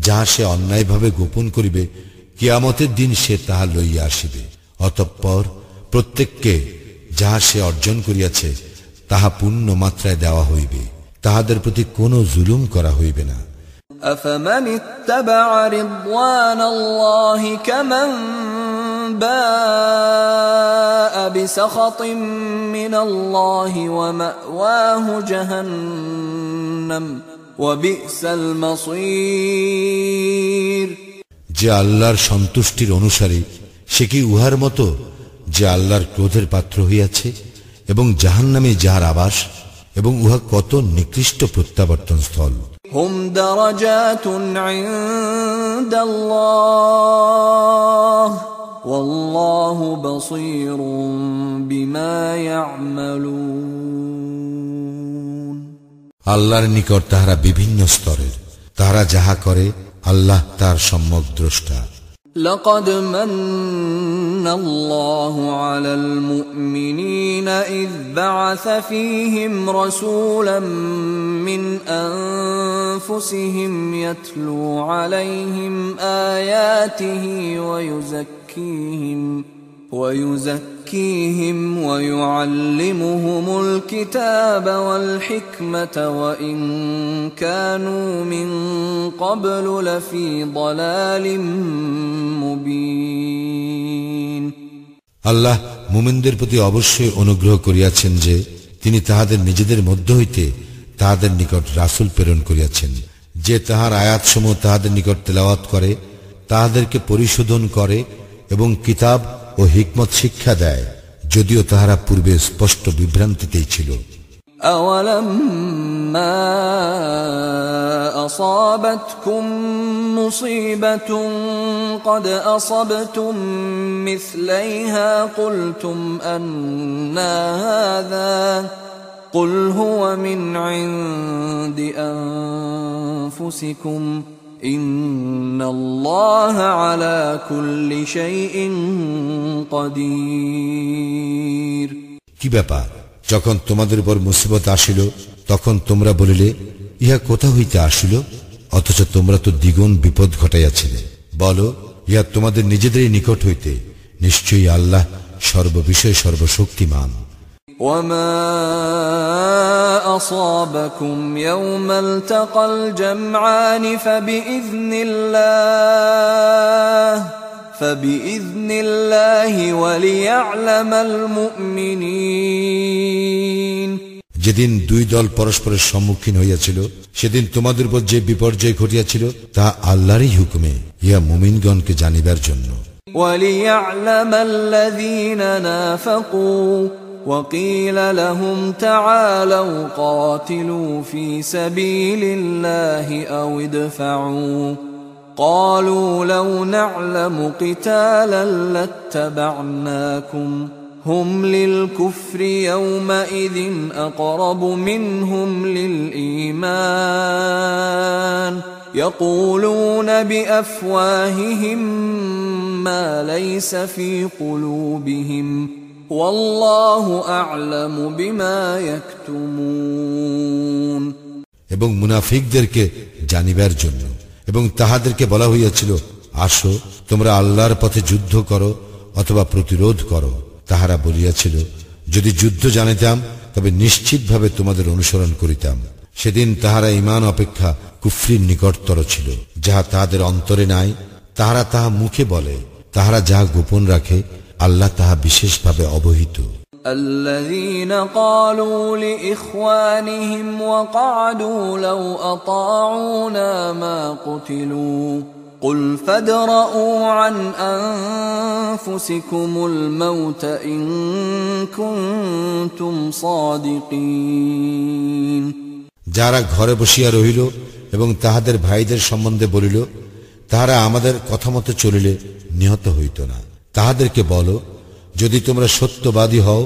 যাহা সে অন্যায়ভাবে গোপন করিবে কিয়ামতের দিন সে তাহা লইয়া আসিবে অতঃপর প্রত্যেককে যাহা সে অর্জন করিয়াছে তাহা পূর্ণ মাত্রায় দেওয়া হইবে তাহাদের প্রতি কোনো জুলুম করা হইবে না أفمن اتبع رضوان الله كمن باء بسخط من الله ومأواه جهنم وبئس المصير যে আল্লাহর সন্তুষ্টির অনুসারে সে কি উহার মতো যে আল্লাহর ক্রোধের পাত্র হইয়াছে এবং জাহান্নামে যাহার আবাস এবং উহা কত নিকৃষ্ট প্রত্যাবর্তন স্থল هم درجات عند الله والله بصير بما يعملون আল্লাহর নিকট তাহারা বিভিন্ন স্তরের তারা যাহা করে আল্লাহ তার সম্যক দ্রষ্টা لقد من الله على المؤمنين إذ بعث فيهم رسولا من أنفسهم يتلو عليهم آياته ويزكيهم ويزكيهم ويعلمهم الكتاب والحكمة وإن كانوا من قبل لفي ضلال مبين আল্লাহ মুমিনদের প্রতি অবশ্যই অনুগ্রহ করিয়াছেন যে তিনি তাহাদের নিজেদের মধ্য হইতে তাহাদের নিকট রাসূল প্রেরণ করিয়াছেন যে তাহার আয়াতসমূহ তাহাদের নিকট তেলাওয়াত করে তাহাদেরকে পরিশোধন করে এবং কিতাব ও হিকমত শিক্ষা দেয় যদিও তাহারা পূর্বে স্পষ্ট বিভ্রান্তিতেই ছিল أولما أصابتكم مصيبة قد أصبتم مثليها قلتم أنا هذا قل هو من عند أنفسكم কি ব্যাপার? যখন তোমাদের উপর মুসিবত আসিল, তখন তোমরা বলিলে, ইহা কোথা হইতে আসিল? অথচ তোমরা তো দ্বিগুণ বিপদ ঘটাইয়াছিলে। বলো, ইহা তোমাদের নিজেদেরই নিকট হইতে। নিশ্চয়ই আল্লাহ সর্ববিষয়ে সর্বশক্তিমান। وما أصابكم يوم التقى الجمعان فبإذن الله فبإذن الله وليعلم المؤمنين যেদিন দুই দল পরস্পরের সম্মুখীন হইয়াছিল সেদিন তোমাদের উপর যে বিপর্যয় ঘটিয়াছিল তা আল্লাহরই হুকুমে ইহা মুমিনগণকে জানিবার জন্য وليعلم الذين نافقوا وقيل لهم تعالوا قاتلوا في سبيل الله أو ادفعوا. قالوا لو نعلم قتالا لاتبعناكم. هم للكفر يومئذ أقرب منهم للإيمان. يقولون بأفواههم ما ليس في قلوبهم. এবং মুনাফিকদেরকে জানিবার জন্য এবং তাহাদেরকে বলা হইয়াছিল, আসো, তোমরা আল্লাহর পথে যুদ্ধ করো অথবা প্রতিরোধ করো। তাহারা বলিয়াছিল, যদি যুদ্ধ জানিতাম, তবে নিশ্চিতভাবে তোমাদের অনুসরণ করিতাম। সেদিন তাহারা ইমান অপেক্ষা কুফরির নিকটতর ছিল, যাহা তাহাদের অন্তরে নাই। তাহারা তাহা মুখে বলে, তাহারা যাহা গোপন রাখে আল্লাহ তাহা বিশেষভাবে অবহিত الذين قالوا لاخوانهم وقعدوا لو اطاعونا ما قتلوا قل فادرءوا عن انفسكم الموت ان كنتم صادقين যারা ঘরে বসিয়া রহিল এবং তাহাদের ভাইদের সম্বন্ধে বলিল তাহারা আমাদের কথা মতো চলিলে নিহত হইত না তাহাদেরকে বলো যদি তোমরা সত্যবাদী হও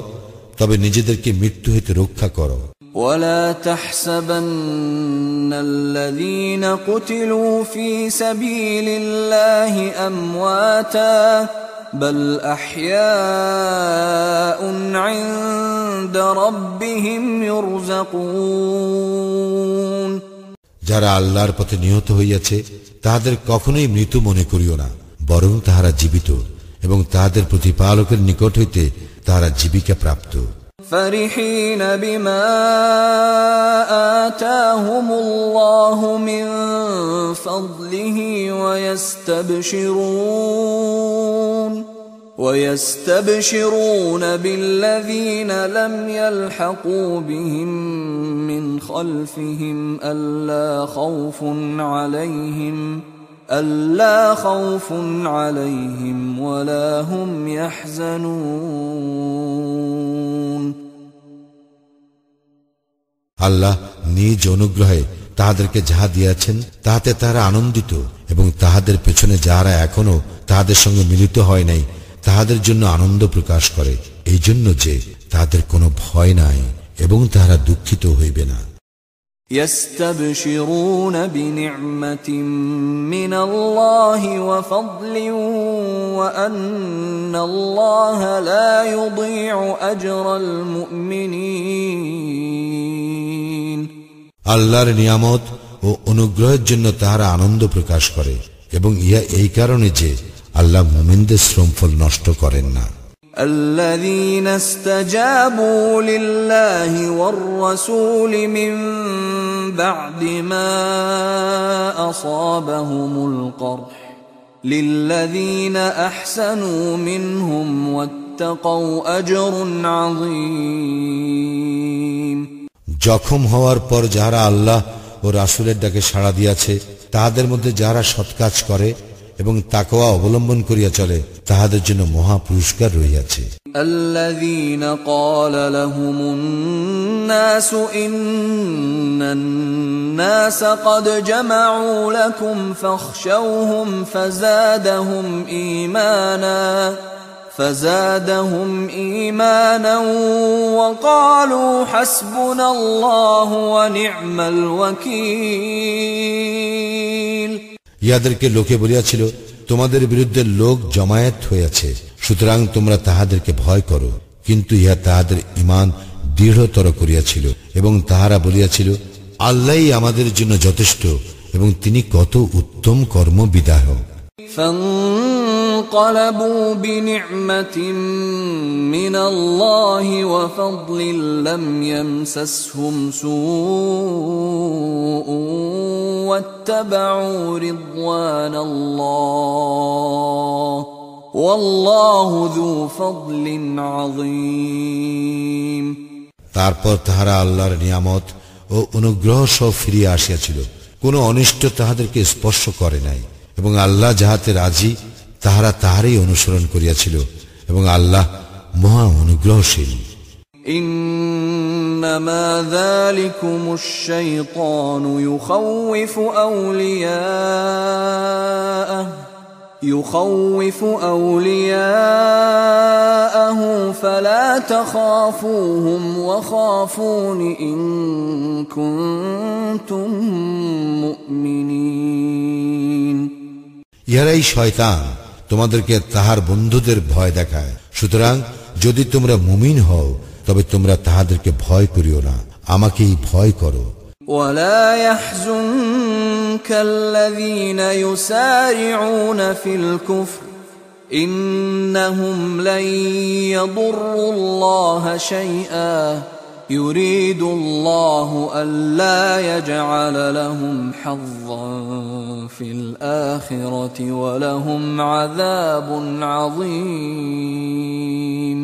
তবে নিজেদেরকে মৃত্যু হইতে রক্ষা করো ولا تحسبن الذين قتلوا في سبيل الله امواتا بل احياء عند ربهم يرزقون যারা আল্লাহর পথে নিহত হইয়াছে তাহাদের কখনোই মৃত মনে করিও না বরং তাহারা জীবিত এবং তাহাদের প্রতিপালকের নিকট হইতে তাহারা জীবিকা প্রাপ্ত فرحين بما آتاهم الله من فضله ويستبشرون ويستبشرون بالذين لم يلحقوا بهم من خلفهم ألا خوف عليهم ألا خوف عليهم ولا هم يحزنون আল্লাহ নিজ অনুগ্রহে তাহাদেরকে যাহা দিয়াছেন তাহাতে তাহারা আনন্দিত এবং তাহাদের পেছনে যাহারা এখনো তাহাদের সঙ্গে মিলিত হয় নাই তাহাদের জন্য আনন্দ প্রকাশ করে এই জন্য যে তাহাদের কোনো ভয় নাই এবং তাহারা দুঃখিত হইবে না يستبشرون بنعمة من الله وفضل وأن الله لا يضيع أجر المؤمنين আল্লাহর নিয়ামত ও অনুগ্রহের জন্য তাহারা আনন্দ প্রকাশ করে এবং ইহা এই কারণে যে আল্লাহ মুমিনদের শ্রমফল নষ্ট করেন না الذين استجابوا لله والرسول من بعد ما أصابهم القرح للذين أحسنوا منهم واتقوا أجر عظيم জখম হওয়ার পর যাহারা আল্লাহ ও রাসূলের ডাকে সাড়া দিয়াছে তাহাদের মধ্যে যাহারা সৎ কাজ করে এবং তাকওয়া অবলম্বন করিয়া চলে তাহাদের জন্য মহা পুরস্কার রহিয়াছে الذين قال لهم الناس إن الناس قد جمعوا لكم فاخشوهم فزادهم إيمانا فزادهم إيمانا وقالوا حسبنا الله ونعم الوكيل ইহাদেরকে লোকে বলিয়াছিল, তোমাদের বিরুদ্ধে লোক জমায়েত হইয়াছে, সুতরাং তোমরা তাহাদেরকে ভয় করো। কিন্তু ইহা তাহাদের ইমান দৃঢ়তর করিয়াছিল এবং তাহারা বলিয়াছিল আল্লাহ আমাদের জন্য যথেষ্ট এবং তিনি কত উত্তম কর্মবিদায়ক। فانقلبوا بنعمة من الله وفضل لم يمسسهم سوء واتبعوا رضوان الله والله ذو فضل عظيم তারপর তাহারা আল্লাহর নিয়ামত ও অনুগ্রহ সহ ফিরিয়া আসিয়াছিল কোনো অনিষ্ট তাহাদেরকে স্পর্শ করে নাই এবং আল্লাহ যাহাতে রাজি তাহারা তাহারই অনুসরণ করিয়াছিল এবং আল্লাহ মহা অনুগ্রহশীল إنما ذلكم الشيطان يخوف أولياءه يخوف أولياءه فلا تخافوهم وخافون إن كنتم مؤمنين ইহারাই শয়তান তোমাদেরকে তাহার বন্ধুদের ভয় দেখায় সুতরাং যদি তোমরা মুমিন হও তবে তোমরা তাহাদেরকে ভয় করিও না আমাকেই ভয় করো ولا يحزنك الذين يسارعون في الكفر انهم لن يضروا الله شيئا يريد الله الا يجعل لهم حظا في الاخره ولهم عذاب عظيم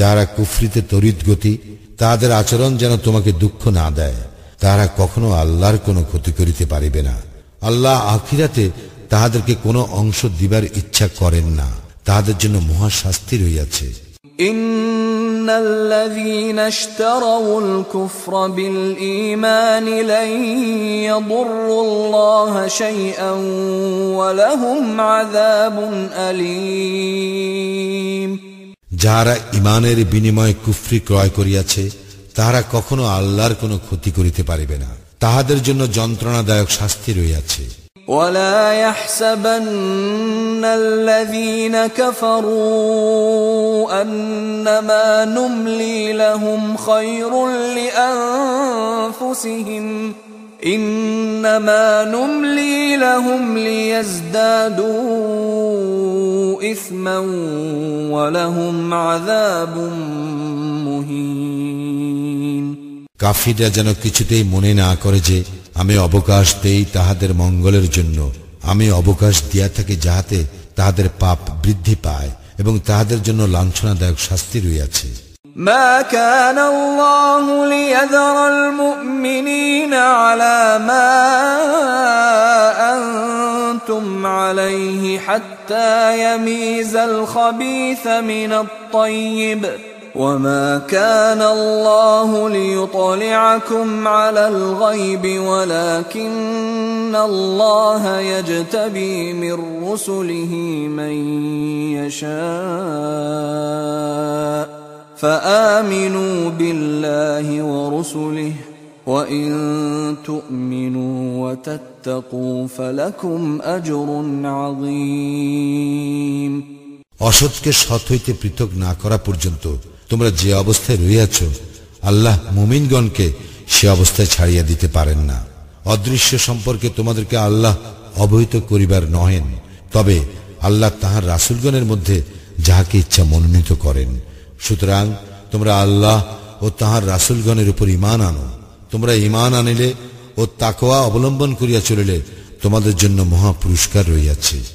যারা কুফরিতে তরিত গতি তাহাদের আচরণ যেন তোমাকে দুঃখ না দেয় তাহারা কখনো আল্লাহর কোনো ক্ষতি করিতে পারিবে না আল্লাহ আখিরাতে তাহাদেরকে কোনো অংশ দিবার ইচ্ছা করেন না তাহাদের জন্য মহা শাস্তি রইয়াছে ان الذين اشتروا الكفر بالايمان لن يضروا الله شيئا ولهم عذاب اليم যাহারা ইমানের বিনিময়ে কুফরি ক্রয় করিয়াছে তাহারা কখনো আল্লাহর কোনো ক্ষতি করিতে পারিবে না তাহাদের জন্য যন্ত্রণাদায়ক শাস্তি রইয়াছে ولا يحسبن الذين كفروا انما نملي لهم خير لانفسهم انما نملي لهم ليزدادوا اثما ولهم عذاب مهين কাফিরা যেন কিছুতেই মনে না করে যে আমি অবকাশ দেই তাহাদের মঙ্গলের জন্য আমি অবকাশ দিয়া থাকি যাহাতে তাহাদের পাপ বৃদ্ধি পায় এবং তাহাদের জন্য লাঞ্ছনাদায়ক শাস্তি রইয়াছে ما كان الله ليذر المؤمنين على ما انتم عليه حتى يميز الخبيث من الطيب وما كان الله ليطلعكم على الغيب ولكن الله يجتبي من رسله من يشاء فامنوا بالله ورسله وإن تؤمنوا وتتقوا فلكم أجر عظيم অসৎকে সৎ হইতে পৃথক না করা পর্যন্ত তোমরা যে অবস্থায় রইয়াছ আল্লাহ মুমিনগণকে সে অবস্থায় ছাড়িয়া দিতে পারেন না। অদৃশ্য সম্পর্কে তোমাদেরকে আল্লাহ অবহিত করিবার নহেন। তবে আল্লাহ তাহার রাসুলগণের মধ্যে যাহাকে ইচ্ছা মনোনীত করেন। সুতরাং তোমরা আল্লাহ ও তাহার রাসুলগণের উপর ইমান আনো। তোমরা ইমান আনিলে ও তাকোয়া অবলম্বন করিয়া চলিলে তোমাদের জন্য মহা পুরস্কার রইয়াছে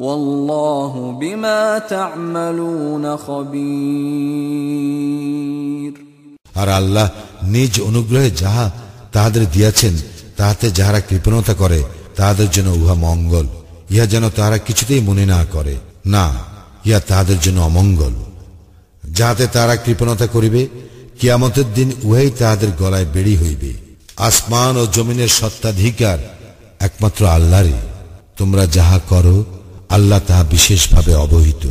والله بما تعملون خبير আর আল্লাহ নিজ অনুগ্রহে যাহা তাহাদের দিয়াছেন তাহাতে যাহারা কৃপণতা করে তাহাদের জন্য উহা মঙ্গল ইহা যেন তাহারা কিছুতেই মনে না করে না ইহা তাহাদের জন্য অমঙ্গল যাহাতে তাহারা কৃপণতা করিবে কিয়ামতের দিন উহাই তাহাদের গলায় বেড়ি হইবে আসমান ও জমিনের সত্ত্বাধিকার একমাত্র আল্লাহরই তোমরা যাহা করো আল্লাহ তাহা বিশেষভাবে অবহিত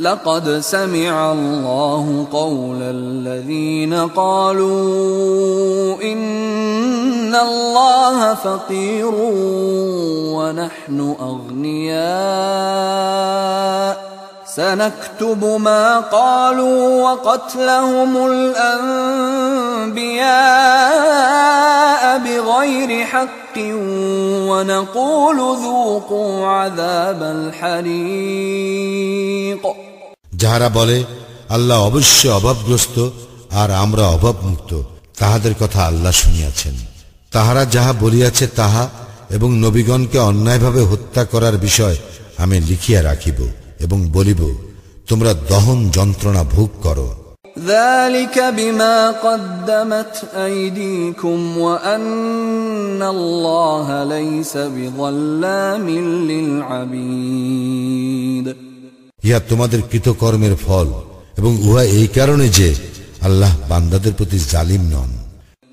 لقد سمع الله قول الذين قالوا إن الله فقير ونحن أغنياء سنكتب ما قالوا وقتلهم الأنبياء بغير حق ونقول ذوقوا عذاب الحريق যাহারা বলে আল্লাহ অবশ্যই অভাবগ্রস্ত আর আমরা অভাবমুক্ত তাহাদের কথা আল্লাহ শুনিয়াছেন তাহারা যাহা বলিয়াছে তাহা এবং নবীগণকে অন্যায়ভাবে হত্যা করার বিষয় আমি লিখিয়া রাখিব এবং বলিব তোমরা দহন যন্ত্রণা ভোগ করো ذلك بما قدمت أيديكم وأن الله ليس بظلام للعبيد ইহা তোমাদের কৃতকর্মের ফল এবং উহা এই কারণে যে আল্লাহ বান্দাদের প্রতি জালিম নন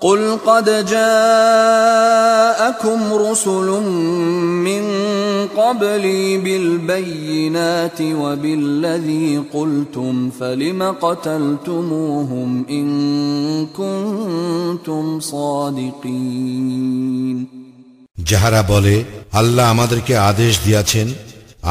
قل قد جاءكم رسل من قبلي بالبينات وبالذي قلتم فلم قتلتموهم إن كنتم صادقين যাহারা বলে আল্লাহ আমাদেরকে আদেশ দিয়াছেন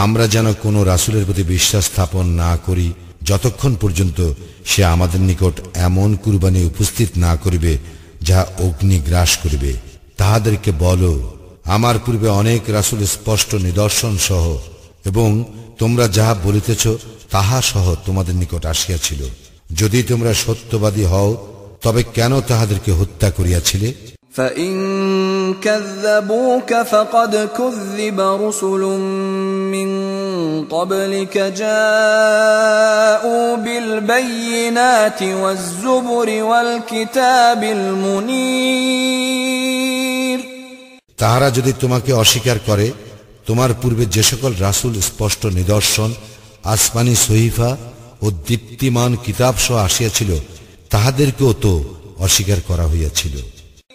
আমরা যেন কোনো রাসুলের প্রতি বিশ্বাস স্থাপন না করি যতক্ষণ পর্যন্ত সে আমাদের নিকট এমন কুরবানি উপস্থিত না করিবে যাহা অগ্নি গ্রাস করিবে তাহাদেরকে বলো আমার পূর্বে অনেক রাসুল স্পষ্ট নিদর্শন সহ এবং তোমরা যাহা বলিতেছ তাহা সহ তোমাদের নিকট আসিয়াছিল যদি তোমরা সত্যবাদী হও তবে কেন তাহাদেরকে হত্যা করিয়াছিলে فإن كذبوك فقد كذب رسل من قبلك جاءوا بالبينات والزبر والكتاب المنير তাহারা যদি তোমাকে অস্বীকার করে তোমার পূর্বে যে সকল রাসুল স্পষ্ট নিদর্শন আসমানি সহিফা ও দীপ্তিমান কিতাব সহ আসিয়াছিল তাহাদেরকেও তো অস্বীকার করা হইয়াছিল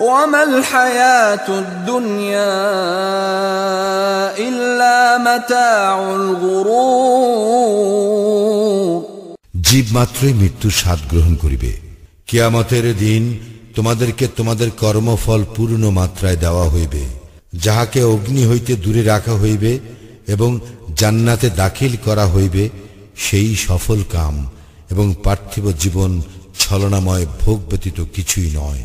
وما الحياة الدنيا إلا متاع الغرور জীব মাত্রই মৃত্যুর স্বাদ গ্রহণ করিবে কিয়ামতের দিন তোমাদেরকে তোমাদের কর্মফল পূর্ণ মাত্রায় দেওয়া হইবে যাহাকে অগ্নি হইতে দূরে রাখা হইবে এবং জান্নাতে দাখিল করা হইবে সেই সফল কাম এবং পার্থিব জীবন ছলনাময় ভোগ ব্যতীত কিছুই নয়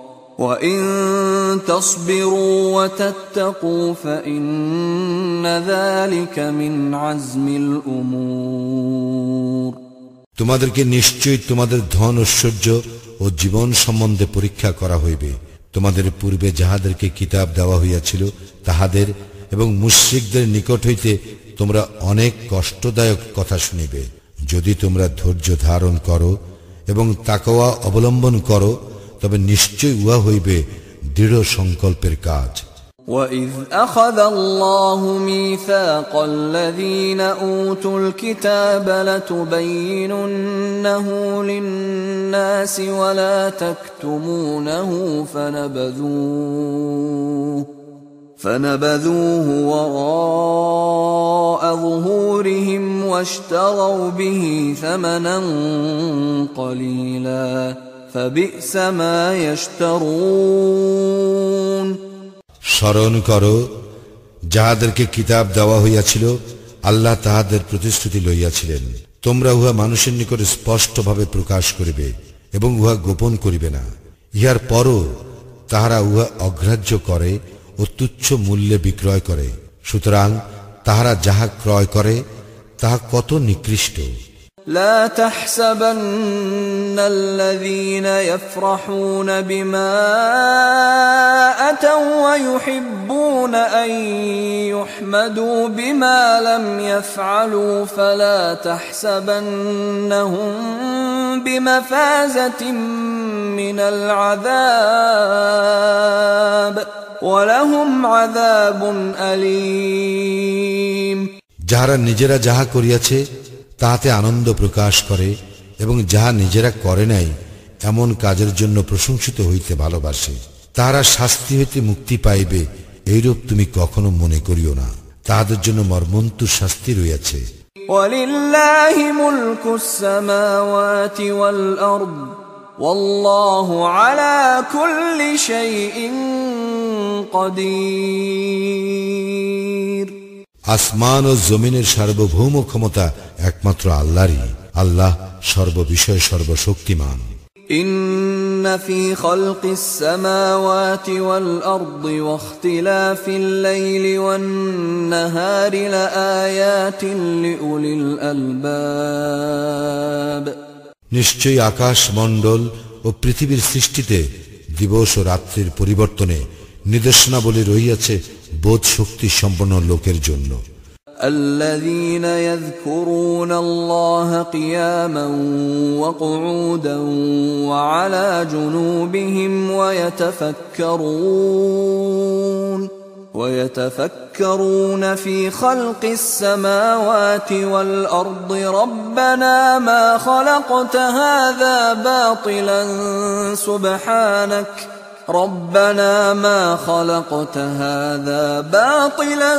وَإِن تَصْبِرُوا وَتَتَّقُوا فَإِنَّ ذَلِكَ مِنْ عَزْمِ الْأُمُورِ তোমাদেরকে নিশ্চয়ই তোমাদের ধন ঐশ্বর্য ও জীবন সম্বন্ধে পরীক্ষা করা হইবে তোমাদের পূর্বে যাহাদেরকে কিতাব দেওয়া হইয়াছিল তাহাদের এবং মুশ্রিকদের নিকট হইতে তোমরা অনেক কষ্টদায়ক কথা শুনিবে যদি তোমরা ধৈর্য ধারণ করো এবং তাকওয়া অবলম্বন করো তবে নিশ্চয় উহা হইবে দৃঢ় সংকল্পের কাজ وَإِذْ أَخَذَ اللَّهُ مِيثَاقَ الَّذِينَ أُوتُوا الْكِتَابَ لَتُبَيِّنُنَّهُ لِلنَّاسِ وَلَا تَكْتُمُونَهُ فَنَبَذُوهُ فَنَبَذُوهُ وَرَاءَ ظُهُورِهِمْ وَاشْتَرَوْا بِهِ ثَمَنًا قَلِيلًا فبئس ما يشترون স্মরণ করো, যাহাদেরকে কিতাব দেওয়া হইয়াছিল, আল্লাহ তাহাদের প্রতিশ্রুতি লইয়াছিলেন। তোমরা উহা মানুষের নিকট স্পষ্টভাবে প্রকাশ করিবে এবং উহা গোপন করিবে না। ইহার পরও তাহারা উহা অগ্রাহ্য করে ও তুচ্ছ মূল্যে বিক্রয় করে। সুতরাং তাহারা যাহা ক্রয় করে, তাহা কত নিকৃষ্ট। لا تحسبن الذين يفرحون بما أتوا ويحبون أن يحمدوا بما لم يفعلوا فلا تحسبنهم بمفازة من العذاب ولهم عذاب أليم যাহারা নিজেরা যাহা করিয়াছে তাহাতে আনন্দ প্রকাশ করে এবং যাহা নিজেরা করে নাই এমন কাজের জন্য প্রশংসিত হইতে ভালোবাসে তাহারা শাস্তি হইতে মুক্তি পাইবে এইরূপ তুমি কখনো মনে করিও না তাহাদের জন্য মর্মন্তু শাস্তি রইয়াছে ولله ملك السماوات والأرض والله على كل شيء قدير আসমান ও জমিনের সার্বভৌম ক্ষমতা একমাত্র আল্লাহরই আল্লাহ সর্ববিষয়ে সর্বশক্তিমান إن في خلق السماوات والأرض واختلاف الليل والنهار لآيات لأولي الألباب নিশ্চয়ই আকাশ মণ্ডল ও পৃথিবীর সৃষ্টিতে দিবস ও রাত্রির পরিবর্তনে নির্দেশনাবলী রহিয়াছে বোধ শক্তি সম্পন্ন লোকের জন্য الذين يذكرون الله قياما وقعودا وعلى جنوبهم ويتفكرون ويتفكرون في خلق السماوات والأرض ربنا ما خلقت هذا باطلا سبحانك ربنا ما خلقت هذا باطلا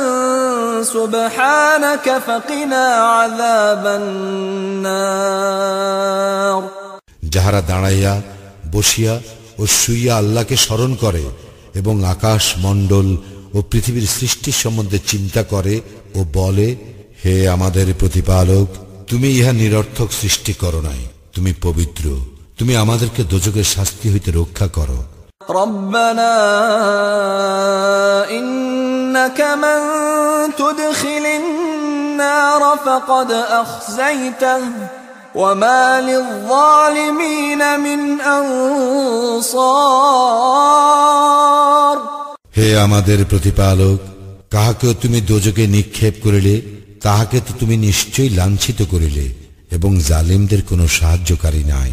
سبحانك فقنا عذاب النار যাহারা দাঁড়াইয়া বসিয়া ও শুইয়া আল্লাহকে স্মরণ করে এবং আকাশ মণ্ডল ও পৃথিবীর সৃষ্টি সম্বন্ধে চিন্তা করে ও বলে হে আমাদের প্রতিপালক তুমি ইহা নিরর্থক সৃষ্টি করো নাই তুমি পবিত্র তুমি আমাদেরকে দোজকের শাস্তি হইতে রক্ষা করো ربنا إنك من تدخل النار فقد أخزيته وما للظالمين من أنصار হে আমাদের প্রতিপালক কাহাকেও তুমি দোজকে নিক্ষেপ করিলে তাহাকে তো তুমি নিশ্চয়ই লাঞ্ছিত করিলে এবং জালিমদের কোনো সাহায্যকারী নাই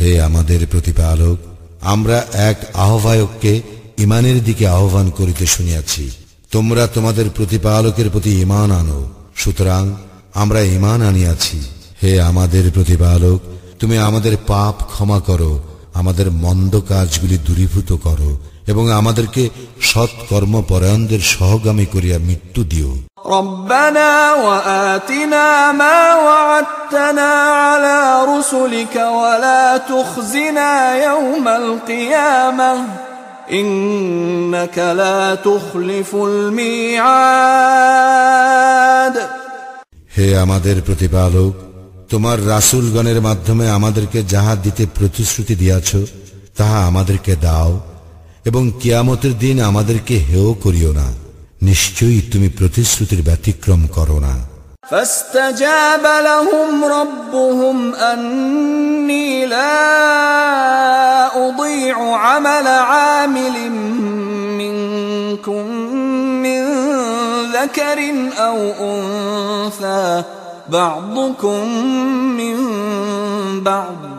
হে আমাদের প্রতিপালক, আমরা এক আহ্বায়ককে ইমানের দিকে আহ্বান করিতে শুনিয়াছি। তোমরা তোমাদের প্রতিপালকের প্রতি ইমান আনো, সুতরাং আমরা ইমান আনিয়াছি। হে আমাদের প্রতিপালক, তুমি আমাদের পাপ ক্ষমা করো, আমাদের মন্দ কাজগুলি দূরীভূত করো এবং আমাদেরকে সৎকর্ম পরায়ণদের সহগামী করিয়া মৃত্যু দিও ربنا وآتنا ما وعدتنا على رسلك ولا تخزنا يوم القيامة إنك لا تخلف الميعاد হে আমাদের প্রতিপালক তোমার রাসূলগণের মাধ্যমে আমাদেরকে যাহা দিতে প্রতিশ্রুতি দিয়াছ তাহা আমাদেরকে দাও এবং কিয়ামতের দিন আমাদেরকে হেয় করিও না নিশ্চয়ই তুমি প্রতিশ্রুতির ব্যতিক্রম করো না فاستجاب لهم ربهم أني لا أضيع عمل عامل منكم من ذكر أو أنثى بعضكم من بعض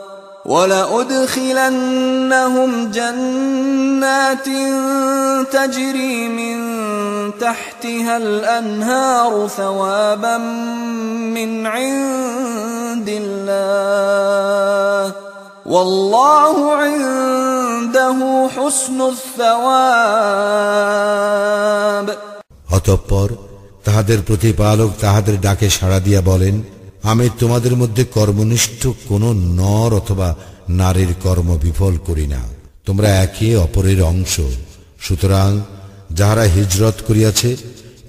ولأدخلنهم جنات تجري من تحتها الأنهار ثوابا من عند الله والله عنده حسن الثواب অতঃপর তাহাদের প্রতিপালক তাহাদের ডাকে সাড়া দিয়া বলেন আমি তোমাদের মধ্যে কর্মনিষ্ঠ কোন নর অথবা নারীর কর্ম বিফল করি না। তোমরা একে অপরের অংশ। সুতরাং যাহারা হিজরত করিয়াছে,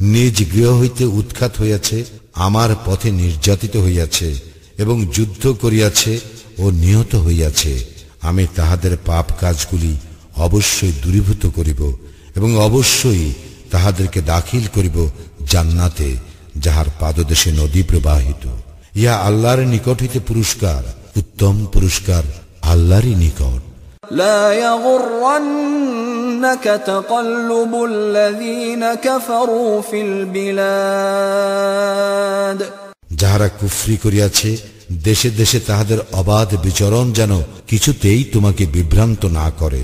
নিজ গৃহ হইতে উৎখাত হইয়াছে, আমার পথে নির্যাতিত হইয়াছে এবং যুদ্ধ করিয়াছে ও নিহত হইয়াছে, আমি তাহাদের পাপ কাজগুলি অবশ্যই দূরীভূত করিব এবং অবশ্যই তাহাদেরকে দাখিল করিব জান্নাতে, যাহার পাদদেশে নদী প্রবাহিত। ইহা আল্লাহর নিকট হইতে পুরস্কার উত্তম পুরস্কার আল্লাহরই নিকট لا يغرنك تقلب الذين كفروا في البلاد যাহারা কুফরি করিয়াছে দেশে দেশে তাহাদের অবাধ বিচরণ যেন কিছুতেই তোমাকে বিভ্রান্ত না করে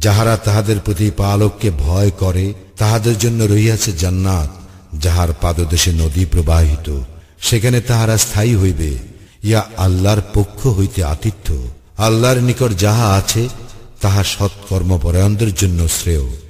যাহারা তাহাদের প্রতি পালককে ভয় করে, তাহাদের জন্য রহিয়াছে জান্নাত, যাহার পাদদেশে নদী প্রবাহিত। সেখানে তাহারা স্থায়ী হইবে, ইয়া আল্লাহর পক্ষ হইতে আতিথ্য। আল্লাহর নিকট যাহা আছে, তাহা সৎকর্মপরায়ণদের জন্য শ্রেয়।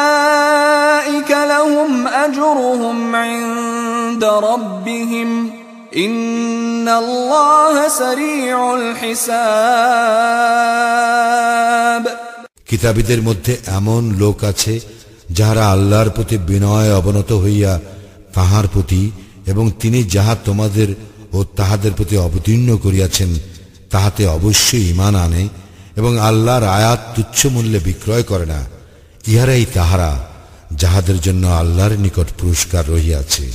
أولئك لهم أجرهم عند ربهم إن الله سريع الحساب কিতাবীদের মধ্যে এমন লোক আছে যাহারা আল্লাহর প্রতি বিনয় অবনত হইয়া তাহার প্রতি এবং তিনি যাহা তোমাদের ও তাহাদের প্রতি অবতীর্ণ করিয়াছেন তাহাতে অবশ্যই ইমান আনে এবং আল্লাহর আয়াত তুচ্ছ মূল্যে বিক্রয় করে না ইহারাই তাহারা যাহাদের জন্য আল্লাহর নিকট পুরস্কার রহিয়াছে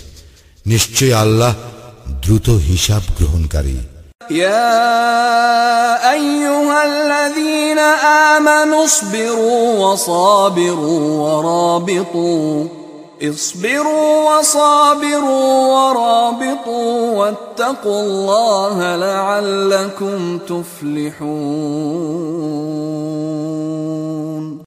নিশ্চয় আল্লাহ দ্রুত হিসাব গ্রহণকারী يا أيها الذين آمنوا اصبروا وصابروا ورابطوا اصبروا وصابروا ورابطوا واتقوا الله لعلكم تفلحون